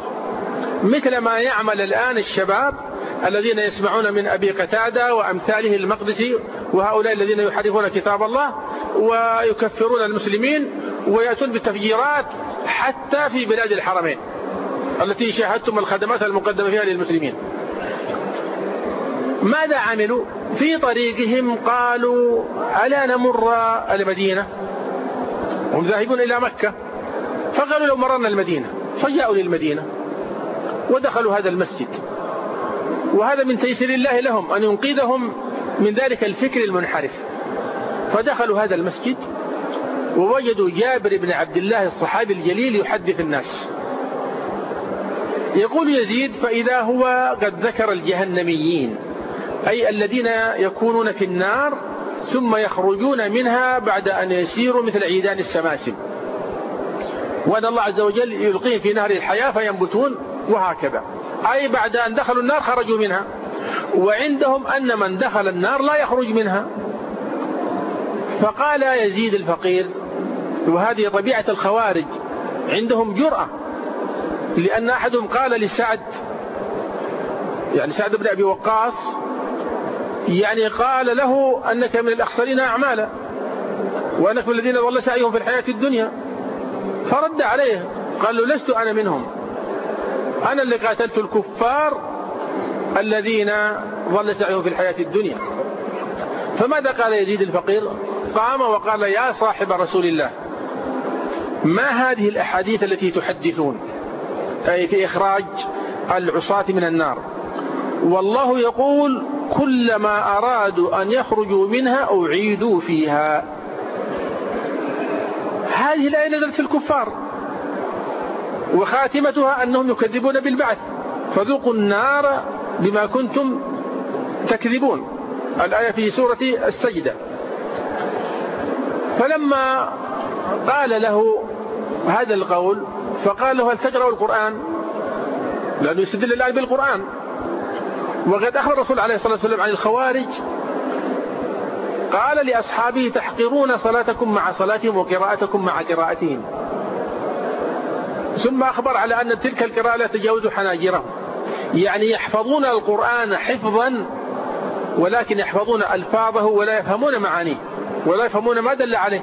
مثل ما يعمل الآن الشباب الذين يسمعون من أبي قتادة وأمثاله المقدسي وهؤلاء الذين يحرفون كتاب الله ويكفرون المسلمين ويأتون بالتفجيرات حتى في بلاد الحرمين التي شاهدتم الخدمات المقدمة فيها للمسلمين. ماذا عملوا؟ في طريقهم قالوا ألا نمر المدينة؟ هم ذاهبون إلى مكة. فقالوا لو مررنا المدينة فجاءوا للمدينة ودخلوا هذا المسجد. وهذا من تيسير الله لهم أن ينقذهم من ذلك الفكر المنحرف. فدخلوا هذا المسجد ووجدوا جابر بن عبد الله الصحابي الجليل يحدث الناس. يقول يزيد فإذا هو قد ذكر الجهنميين أي الذين يكونون في النار ثم يخرجون منها بعد أن يسيروا مثل عيدان السماسم. وأن الله عز وجل يلقيهم في نهر الحياة فينبتون وهكذا. أي بعد أن دخلوا النار خرجوا منها. وعندهم أن من دخل النار لا يخرج منها. فقال يزيد الفقير وهذه طبيعة الخوارج عندهم جرأة لأن أحدهم قال لسعد يعني سعد بن أبي وقاص يعني قال له أنك من الأخسرين أعمالا وأنك من الذين ضل سعيهم في الحياة الدنيا. فرد عليه قال له لست أنا منهم. أنا اللي قاتلت الكفار الذين ضل سعيهم في الحياة الدنيا. فماذا قال يزيد الفقير؟ قام وقال يا صاحب رسول الله ما هذه الأحاديث التي تحدثون؟ أي في إخراج العصاة من النار. والله يقول كلما أرادوا أن يخرجوا منها أعيدوا فيها. هذه الآية نزلت في الكفار. وخاتمتها أنهم يكذبون بالبعث. فذوقوا النار بما كنتم تكذبون. الآية في سورة السجدة. فلما قال له هذا القول فقال له هل تقرأ القرآن؟ لأنه يستدل الآن بالقرآن. وقد أخبر الرسول عليه الصلاة والسلام عن الخوارج. قال لأصحابه تحقرون صلاتكم مع صلاتهم وقراءتكم مع قراءتهم. ثم أخبر على أن تلك القراءة لا تجاوز حناجرهم. يعني يحفظون القرآن حفظا ولكن يحفظون ألفاظه ولا يفهمون معانيه ولا يفهمون ما دل عليه.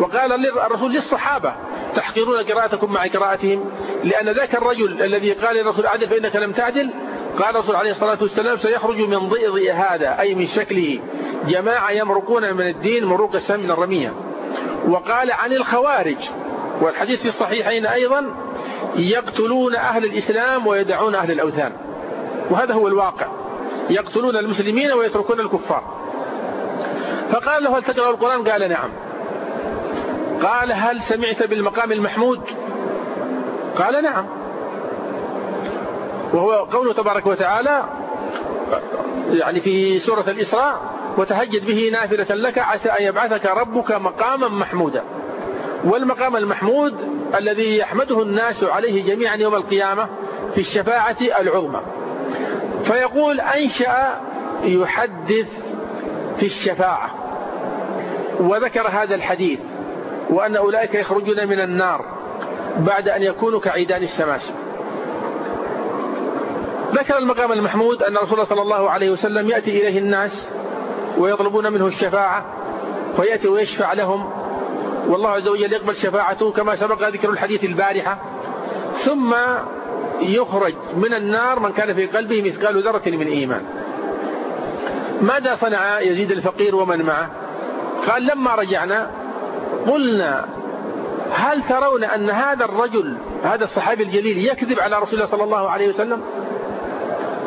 وقال الرسول للصحابة تحقرون قراءتكم مع قراءتهم؟ لأن ذاك الرجل الذي قال للرسول عدل فإنك لم تعدل قال الرسول عليه الصلاة والسلام سيخرج من ضئضئ هذا أي من شكله. جماعة يمرقون من الدين مروق السم من الرمية. وقال عن الخوارج والحديث في الصحيحين أيضا يقتلون أهل الإسلام ويدعون أهل الأوثان. وهذا هو الواقع. يقتلون المسلمين ويتركون الكفار. فقال له هل تقرأ القرآن؟ قال نعم. قال هل سمعت بالمقام المحمود؟ قال نعم. وهو قوله تبارك وتعالى يعني في سورة الإسراء وتهجد به نافلة لك عسى أن يبعثك ربك مقاما محمودا. والمقام المحمود الذي يحمده الناس عليه جميعا يوم القيامة في الشفاعة العظمى. فيقول أنشأ يحدث في الشفاعة. وذكر هذا الحديث وأن أولئك يخرجون من النار بعد أن يكونوا كعيدان السماسم ذكر المقام المحمود أن رسول الله صلى الله عليه وسلم يأتي إليه الناس ويطلبون منه الشفاعة فيأتي ويشفع لهم والله عز وجل يقبل شفاعته كما سبق ذكر الحديث البارحة. ثم يخرج من النار من كان في قلبه مثقال ذرة من إيمان. ماذا صنع يزيد الفقير ومن معه؟ قال لما رجعنا قلنا هل ترون أن هذا الرجل هذا الصحابي الجليل يكذب على رسول الله صلى الله عليه وسلم؟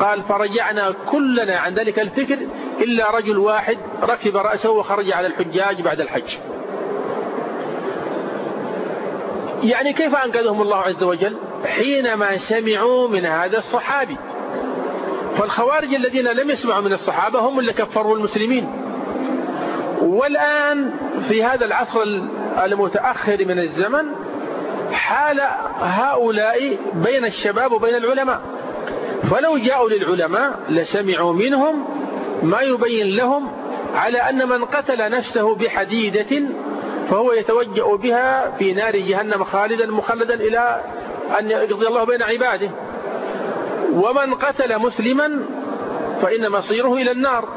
قال فرجعنا كلنا عن ذلك الفكر إلا رجل واحد ركب رأسه وخرج على الحجاج بعد الحج. يعني كيف أنقذهم الله عز وجل؟ حينما سمعوا من هذا الصحابي. فالخوارج الذين لم يسمعوا من الصحابة هم اللي كفروا المسلمين. والآن في هذا العصر المتأخر من الزمن حال هؤلاء بين الشباب وبين العلماء. فلو جاءوا للعلماء لسمعوا منهم ما يبين لهم على أن من قتل نفسه بحديدة فهو يتوجأ بها في نار جهنم خالدا مخلدا إلى أن يقضي الله بين عباده. ومن قتل مسلما فإن مصيره إلى النار.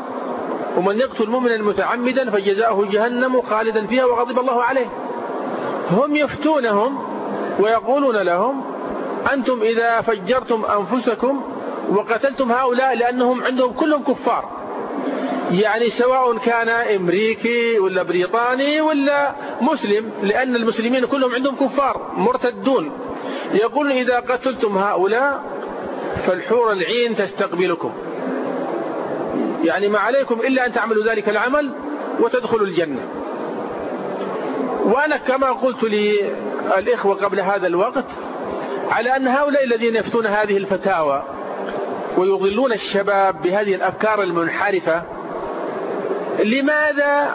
ومن يقتل مؤمنا متعمدا فجزاؤه جهنم خالدا فيها وغضب الله عليه. هم يفتونهم ويقولون لهم أنتم إذا فجرتم أنفسكم وقتلتم هؤلاء لأنهم عندهم كلهم كفار. يعني سواء كان أمريكي ولا بريطاني ولا مسلم لأن المسلمين كلهم عندهم كفار مرتدون. يقول إذا قتلتم هؤلاء فالحور العين تستقبلكم. يعني ما عليكم إلا أن تعملوا ذلك العمل وتدخلوا الجنة. وأنا كما قلت للإخوة قبل هذا الوقت على أن هؤلاء الذين يفتون هذه الفتاوى ويضلون الشباب بهذه الأفكار المنحرفة لماذا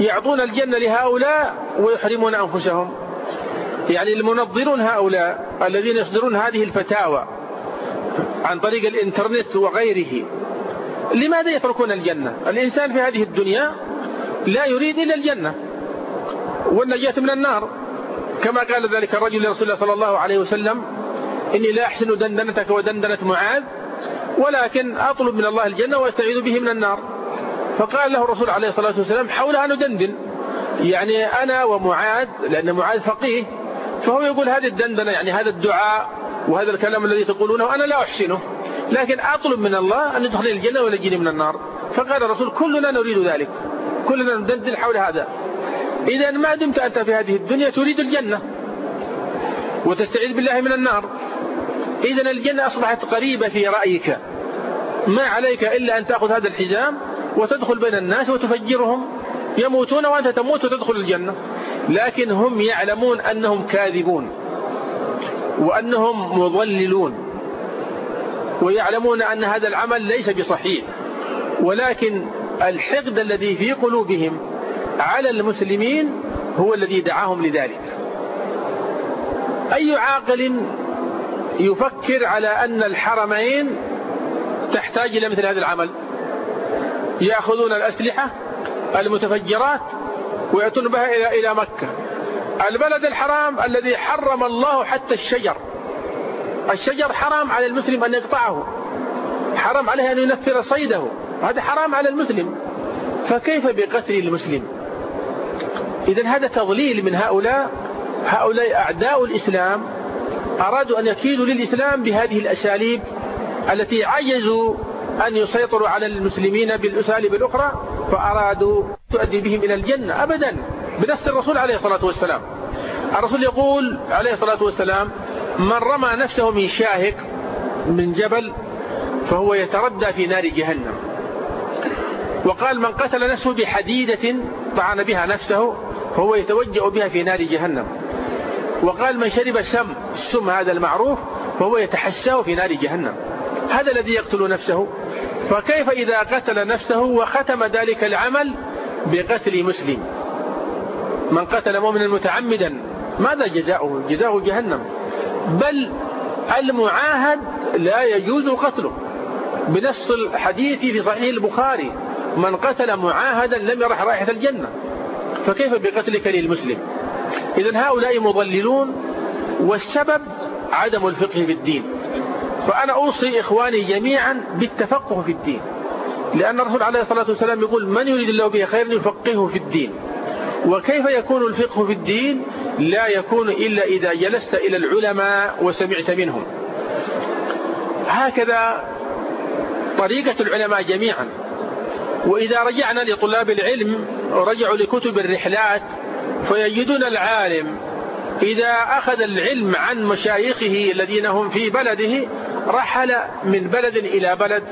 يعطون الجنة لهؤلاء ويحرمون أنفسهم؟ يعني المنظرون هؤلاء الذين يصدرون هذه الفتاوى عن طريق الإنترنت وغيره لماذا يتركون الجنة؟ الإنسان في هذه الدنيا لا يريد إلا الجنة والنجاة من النار. كما قال ذلك الرجل لرسول الله صلى الله عليه وسلم إني لا أحسن دندنتك ودندنة معاذ ولكن أطلب من الله الجنة وأستعيذ به من النار. فقال له الرسول عليه الصلاة والسلام حولها ندندن يعني أنا ومعاذ لأن معاذ فقيه فهو يقول هذه الدندنة يعني هذا الدعاء وهذا الكلام الذي تقولونه أنا لا أحسنه. لكن أطلب من الله أن يدخل الجنة وينجيني من النار. فقال الرسول كلنا نريد ذلك. كلنا ندندن حول هذا. إذا ما دمت أنت في هذه الدنيا تريد الجنة. وتستعيذ بالله من النار. إذا الجنة أصبحت قريبة في رأيك. ما عليك إلا أن تأخذ هذا الحزام وتدخل بين الناس وتفجرهم يموتون وأنت تموت وتدخل الجنة. لكن هم يعلمون أنهم كاذبون وأنهم مضللون ويعلمون أن هذا العمل ليس بصحيح. ولكن الحقد الذي في قلوبهم على المسلمين هو الذي دعاهم لذلك. أي عاقل يفكر على أن الحرمين تحتاج إلى مثل هذا العمل؟ يأخذون الأسلحة المتفجرات ويأتون بها إلى إلى مكة. البلد الحرام الذي حرم الله حتى الشجر. الشجر حرام على المسلم أن يقطعه. حرام عليه أن ينفر صيده. هذا حرام على المسلم. فكيف بقتل المسلم؟ إذا هذا تضليل من هؤلاء. هؤلاء أعداء الإسلام أرادوا أن يكيدوا للإسلام بهذه الأساليب التي عجزوا أن يسيطروا على المسلمين بالأساليب الأخرى فأرادوا تؤدي بهم إلى الجنة أبدا بنص الرسول عليه الصلاة والسلام. الرسول يقول عليه الصلاة والسلام من رمى نفسه من شاهق من جبل فهو يتردى في نار جهنم. وقال من قتل نفسه بحديدة طعن بها نفسه فهو يتوجأ بها في نار جهنم. وقال من شرب السم السم هذا المعروف فهو يتحساه في نار جهنم. هذا الذي يقتل نفسه. فكيف إذا قتل نفسه وختم ذلك العمل بقتل مسلم؟ من قتل مؤمنا متعمدا ماذا جزاؤه؟ جزاؤه جهنم. بل المعاهد لا يجوز قتله. بنص الحديث في صحيح البخاري من قتل معاهدا لم يرح رائحة الجنة. فكيف بقتلك للمسلم؟ إذا هؤلاء مضللون والسبب عدم الفقه في الدين. فأنا أوصي إخواني جميعا بالتفقه في الدين. لأن الرسول عليه الصلاة والسلام يقول من يريد الله به خيرا يفقهه في الدين. وكيف يكون الفقه في الدين؟ لا يكون إلا إذا جلست إلى العلماء وسمعت منهم. هكذا طريقة العلماء جميعا. وإذا رجعنا لطلاب العلم رجعوا لكتب الرحلات فيجدون العالم إذا أخذ العلم عن مشايخه الذين هم في بلده رحل من بلد إلى بلد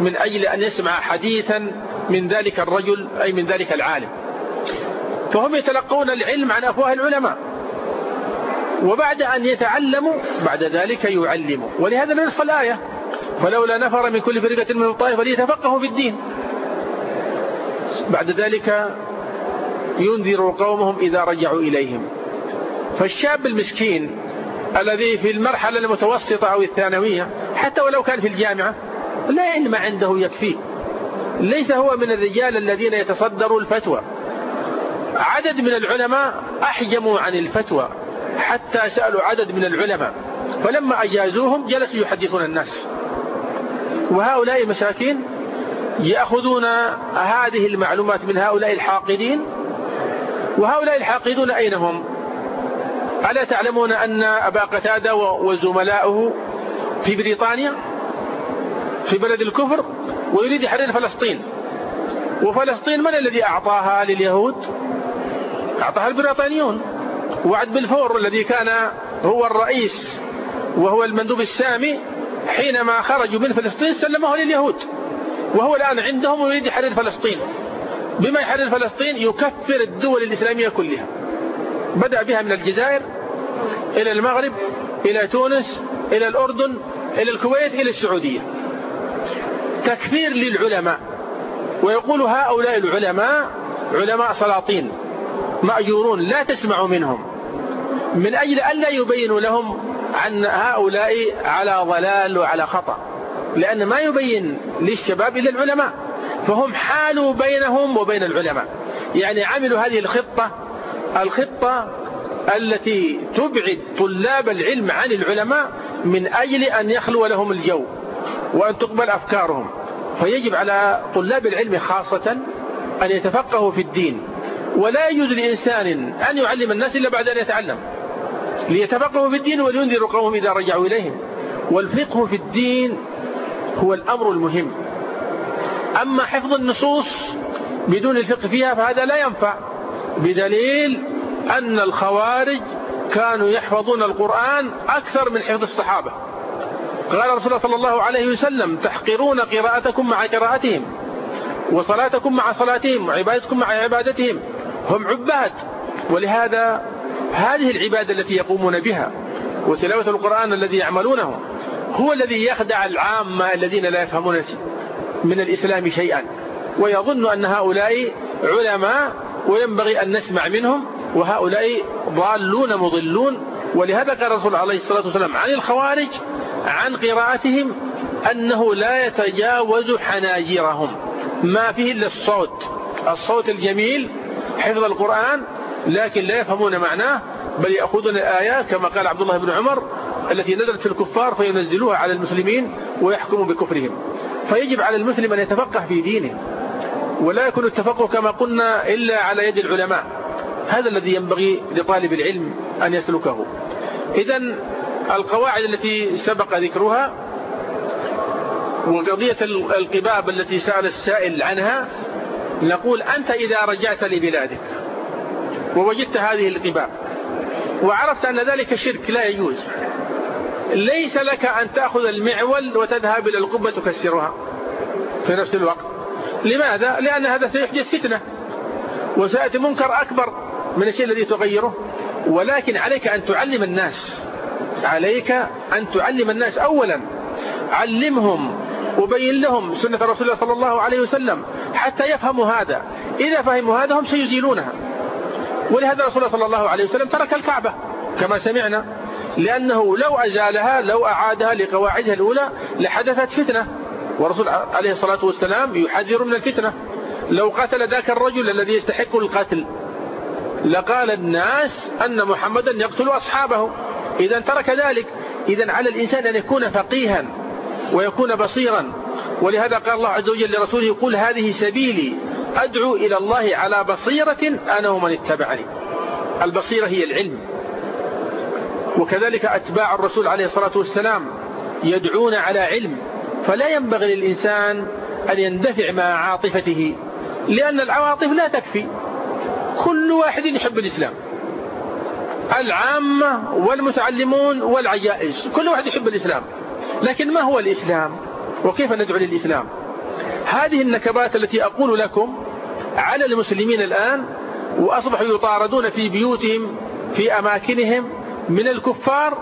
من أجل أن يسمع حديثا من ذلك الرجل أي من ذلك العالم. فهم يتلقون العلم عن أفواه العلماء. وبعد أن يتعلموا بعد ذلك يعلموا. ولهذا نصف الآية فلولا نفر من كل فرقة من الطائفة ليتفقهوا في الدين. بعد ذلك ينذر قومهم إذا رجعوا إليهم. فالشاب المسكين الذي في المرحلة المتوسطة أو الثانوية حتى ولو كان في الجامعة لا علم عنده يكفيه ليس هو من الرجال الذين يتصدروا الفتوى. عدد من العلماء أحجموا عن الفتوى حتى سألوا عدد من العلماء. فلما أجازوهم جلسوا يحدثون الناس. وهؤلاء مساكين يأخذون هذه المعلومات من هؤلاء الحاقدين. وهؤلاء الحاقدون أين هم؟ ألا تعلمون أن أبا قتادة وزملاؤه في بريطانيا؟ في بلد الكفر؟ ويريد يحرر فلسطين. وفلسطين من الذي أعطاها لليهود؟ أعطاها البريطانيون. وعد بالفور الذي كان هو الرئيس وهو المندوب السامي حينما خرجوا من فلسطين سلمه لليهود. وهو الآن عندهم ويريد يحرر فلسطين. بما يحرر فلسطين يكفر الدول الإسلامية كلها. بدأ بها من الجزائر إلى المغرب إلى تونس إلى الأردن إلى الكويت إلى السعودية. تكفير للعلماء. ويقول هؤلاء العلماء علماء سلاطين مأجورون لا تسمعوا منهم. من أجل أن لا يبينوا لهم عن هؤلاء على ضلال وعلى خطأ. لأن ما يبين للشباب إلا العلماء. فهم حالوا بينهم وبين العلماء. يعني عملوا هذه الخطة الخطة التي تبعد طلاب العلم عن العلماء من أجل أن يخلو لهم الجو وأن تقبل أفكارهم. فيجب على طلاب العلم خاصة أن يتفقهوا في الدين. ولا يجوز لإنسان أن يعلم الناس إلا بعد أن يتعلم. ليتفقهوا في الدين ولينذروا قومهم إذا رجعوا إليهم. والفقه في الدين هو الأمر المهم. أما حفظ النصوص بدون الفقه فيها فهذا لا ينفع. بدليل أن الخوارج كانوا يحفظون القرآن أكثر من حفظ الصحابة. قال رسول الله صلى الله عليه وسلم تحقرون قراءتكم مع قراءتهم وصلاتكم مع صلاتهم وعبادتكم مع عبادتهم هم عباد. ولهذا هذه العبادة التي يقومون بها وتلاوة القرآن الذي يعملونه هو الذي يخدع العامة الذين لا يفهمون من الإسلام شيئا. ويظن أن هؤلاء علماء وينبغي أن نسمع منهم وهؤلاء ضالون مضلون. ولهذا قال الرسول عليه الصلاة والسلام عن الخوارج عن قراءتهم أنه لا يتجاوز حناجرهم. ما فيه إلا الصوت الصوت الجميل حفظ القرآن لكن لا يفهمون معناه بل يأخذون الآيات كما قال عبد الله بن عمر التي نزلت في الكفار فينزلوها على المسلمين ويحكموا بكفرهم. فيجب على المسلم أن يتفقه في دينه. ولا يكون التفقه كما قلنا إلا على يد العلماء. هذا الذي ينبغي لطالب العلم أن يسلكه. إذا القواعد التي سبق ذكرها وقضية القباب التي سأل السائل عنها نقول أنت إذا رجعت لبلادك ووجدت هذه القباب وعرفت أن ذلك شرك لا يجوز ليس لك أن تأخذ المعول وتذهب إلى القبة تكسرها في نفس الوقت. لماذا؟ لأن هذا سيحدث فتنة. وسيأتي منكر أكبر من الشيء الذي تغيره. ولكن عليك أن تعلم الناس. عليك أن تعلم الناس. أولا علمهم وبين لهم سنة رسول الله صلى الله عليه وسلم حتى يفهموا هذا. إذا فهموا هذا هم سيزيلونها. ولهذا رسول الله صلى الله عليه وسلم ترك الكعبة كما سمعنا. لأنه لو أزالها لو أعادها لقواعدها الأولى لحدثت فتنة. ورسول عليه الصلاة والسلام يحذر من الفتنة. لو قتل ذاك الرجل الذي يستحق القتل لقال الناس أن محمدا يقتل أصحابه. إذا ترك ذلك. إذا على الإنسان أن يكون فقيها ويكون بصيرا. ولهذا قال الله عز وجل لرسوله يقول هذه سبيلي أدعو إلى الله على بصيرة أنا ومن اتبعني. البصيرة هي العلم. وكذلك أتباع الرسول عليه الصلاة والسلام يدعون على علم. فلا ينبغي للإنسان أن يندفع مع عاطفته لأن العواطف لا تكفي. كل واحد يحب الإسلام. العامة والمتعلمون والعجائز كل واحد يحب الإسلام. لكن ما هو الإسلام؟ وكيف ندعو للإسلام؟ هذه النكبات التي أقول لكم على المسلمين الآن وأصبحوا يطاردون في بيوتهم في أماكنهم من الكفار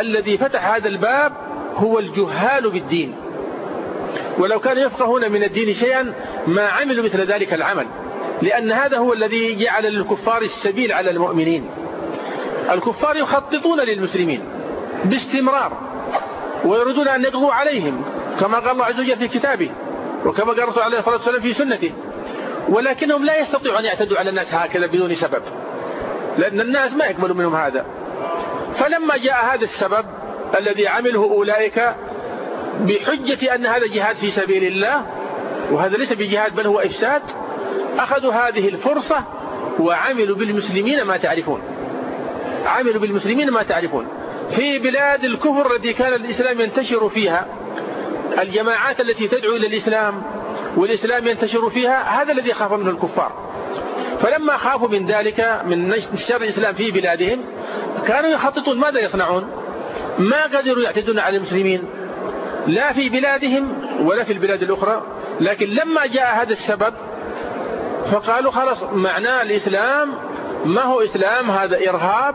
الذي فتح هذا الباب هو الجهال بالدين. ولو كانوا يفقهون من الدين شيئا ما عملوا مثل ذلك العمل لأن هذا هو الذي جعل للكفار السبيل على المؤمنين. الكفار يخططون للمسلمين باستمرار ويريدون أن يقضوا عليهم كما قال الله عز وجل في كتابه وكما قال الرسول عليه الصلاة والسلام في سنته. ولكنهم لا يستطيعون أن يعتدوا على الناس هكذا بدون سبب لأن الناس ما يقبلوا منهم هذا. فلما جاء هذا السبب الذي عمله أولئك بحجة أن هذا جهاد في سبيل الله وهذا ليس بجهاد بل هو إفساد أخذوا هذه الفرصة وعملوا بالمسلمين ما تعرفون. عملوا بالمسلمين ما تعرفون. في بلاد الكفر التي كان الإسلام ينتشر فيها الجماعات التي تدعو إلى الإسلام والإسلام ينتشر فيها هذا الذي خاف منه الكفار. فلما خافوا من ذلك من نشر الإسلام في بلادهم كانوا يخططون ماذا يصنعون؟ ما قدروا يعتدون على المسلمين؟ لا في بلادهم ولا في البلاد الأخرى لكن لما جاء هذا السبب فقالوا خلاص معناه الإسلام ما هو إسلام هذا إرهاب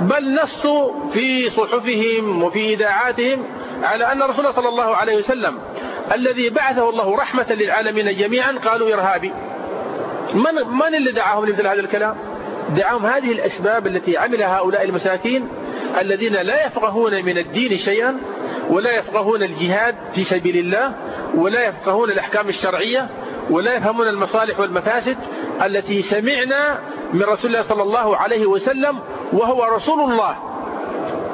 بل نصوا في صحفهم وفي إذاعاتهم على أن رسول الله صلى الله عليه وسلم الذي بعثه الله رحمة للعالمين جميعا قالوا إرهابي. من, من اللي دعاهم لمثل هذا الكلام؟ دعاهم هذه الأسباب التي عملها هؤلاء المساكين الذين لا يفقهون من الدين شيئا ولا يفقهون الجهاد في سبيل الله ولا يفقهون الأحكام الشرعية ولا يفهمون المصالح والمفاسد التي سمعنا من رسول الله صلى الله عليه وسلم وهو رسول الله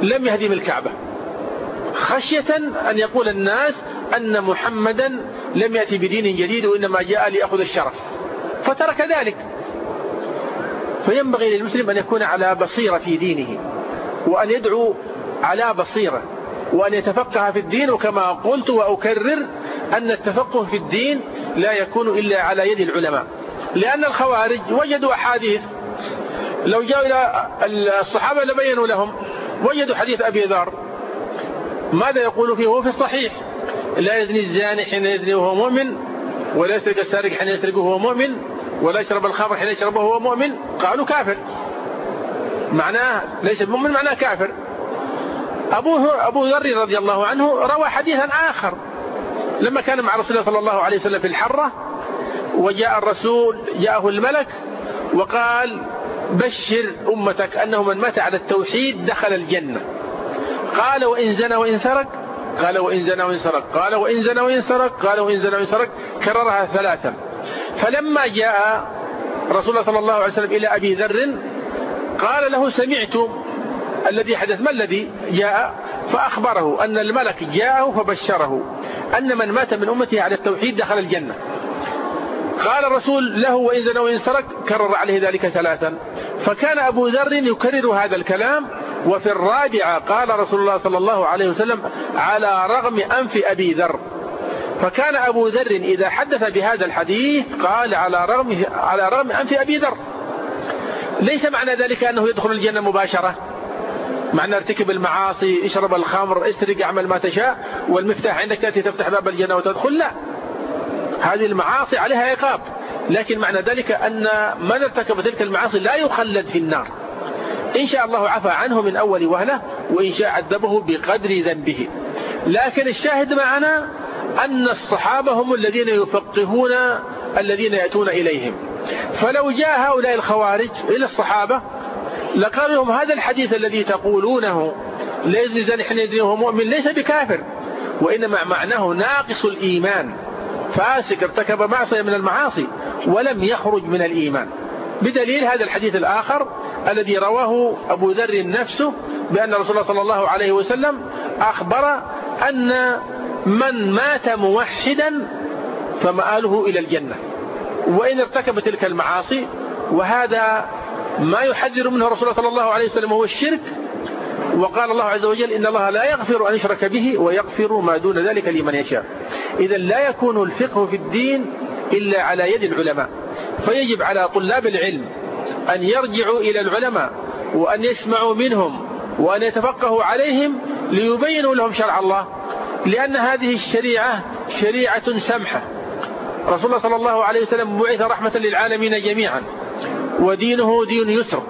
لم يهدم الكعبة. خشية أن يقول الناس أن محمدا لم يأتي بدين جديد وإنما جاء ليأخذ الشرف. فترك ذلك. فينبغي للمسلم أن يكون على بصيرة في دينه. وأن يدعو على بصيرة وأن يتفقه في الدين وكما قلت وأكرر أن التفقه في الدين لا يكون إلا على يد العلماء. لأن الخوارج وجدوا أحاديث لو جاءوا إلى الصحابة لبينوا لهم وجدوا حديث أبي ذر ماذا يقول فيه؟ هو في الصحيح لا يزني الزاني حين يزني وهو مؤمن ولا يسرق السارق حين يسرق وهو مؤمن ولا يشرب الخمر حين يشربه وهو مؤمن قالوا كافر. معناه ليس مؤمن معناه كافر. أبو, أبو ذر رضي الله عنه روى حديثا آخر. لما كان مع رسول الله صلى الله عليه وسلم في الحرة وجاء الرسول جاءه الملك وقال بشر أمتك أنه من مات على التوحيد دخل الجنة. قال وإن زنى وإن سرق؟ قال وإن زنى وإن سرق. قال وإن زنى وإن سرق؟ قال وإن زنى وإن سرق؟ كررها ثلاثا. فلما جاء رسول الله صلى الله عليه وسلم إلى أبي ذر قال له سمعت الذي حدث ما الذي جاء؟ فأخبره أن الملك جاءه فبشره أن من مات من أمته على التوحيد دخل الجنة. قال الرسول له وإن زنى وإن سرق كرر عليه ذلك ثلاثا. فكان أبو ذر يكرر هذا الكلام وفي الرابعة قال رسول الله صلى الله عليه وسلم على رغم أنف أبي ذر. فكان أبو ذر إذا حدث بهذا الحديث قال على رغم, على رغم أنف أبي ذر. ليس معنى ذلك أنه يدخل الجنة مباشرة؟ معنى ارتكب المعاصي اشرب الخمر اسرق أعمل ما تشاء والمفتاح عندك تأتي تفتح باب الجنة وتدخل؟ لا. هذه المعاصي عليها عقاب. لكن معنى ذلك أن من ارتكب تلك المعاصي لا يخلد في النار. إن شاء الله عفى عنه من أول وهلة وإن شاء عذبه بقدر ذنبه. لكن الشاهد معنا أن الصحابة هم الذين يفقهون الذين يأتون إليهم. فلو جاء هؤلاء الخوارج إلى الصحابة لقال لهم هذا الحديث الذي تقولونه ليس حين يدريه مؤمن ليس بكافر. وإنما معناه ناقص الإيمان. فاسق ارتكب معصية من المعاصي ولم يخرج من الإيمان. بدليل هذا الحديث الآخر الذي رواه أبو ذر نفسه بأن رسول الله صلى الله عليه وسلم أخبر أن من مات موحدا فمآله إلى الجنة. وإن ارتكب تلك المعاصي وهذا ما يحذر منه رسول الله صلى الله عليه وسلم هو الشرك. وقال الله عز وجل إن الله لا يغفر أن يشرك به ويغفر ما دون ذلك لمن يشاء. إذا لا يكون الفقه في الدين إلا على يد العلماء. فيجب على طلاب العلم أن يرجعوا إلى العلماء وأن يسمعوا منهم وأن يتفقهوا عليهم ليبينوا لهم شرع الله. لأن هذه الشريعة شريعة سمحة. رسول الله صلى الله عليه وسلم بعث رحمة للعالمين جميعا ودينه دين يسر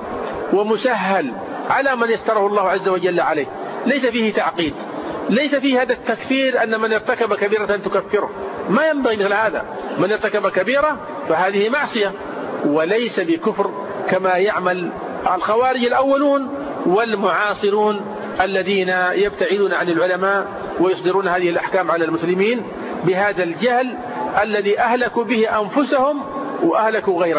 ومسهل على من يستره الله عز وجل عليه. ليس فيه تعقيد ليس فيه هذا التكفير أن من ارتكب كبيرة تكفره. ما ينبغي مثل هذا. من ارتكب كبيرة فهذه معصية وليس بكفر كما يعمل الخوارج الأولون والمعاصرون الذين يبتعدون عن العلماء ويصدرون هذه الأحكام على المسلمين بهذا الجهل الذي أهلكوا به أنفسهم وأهلكوا غيرهم.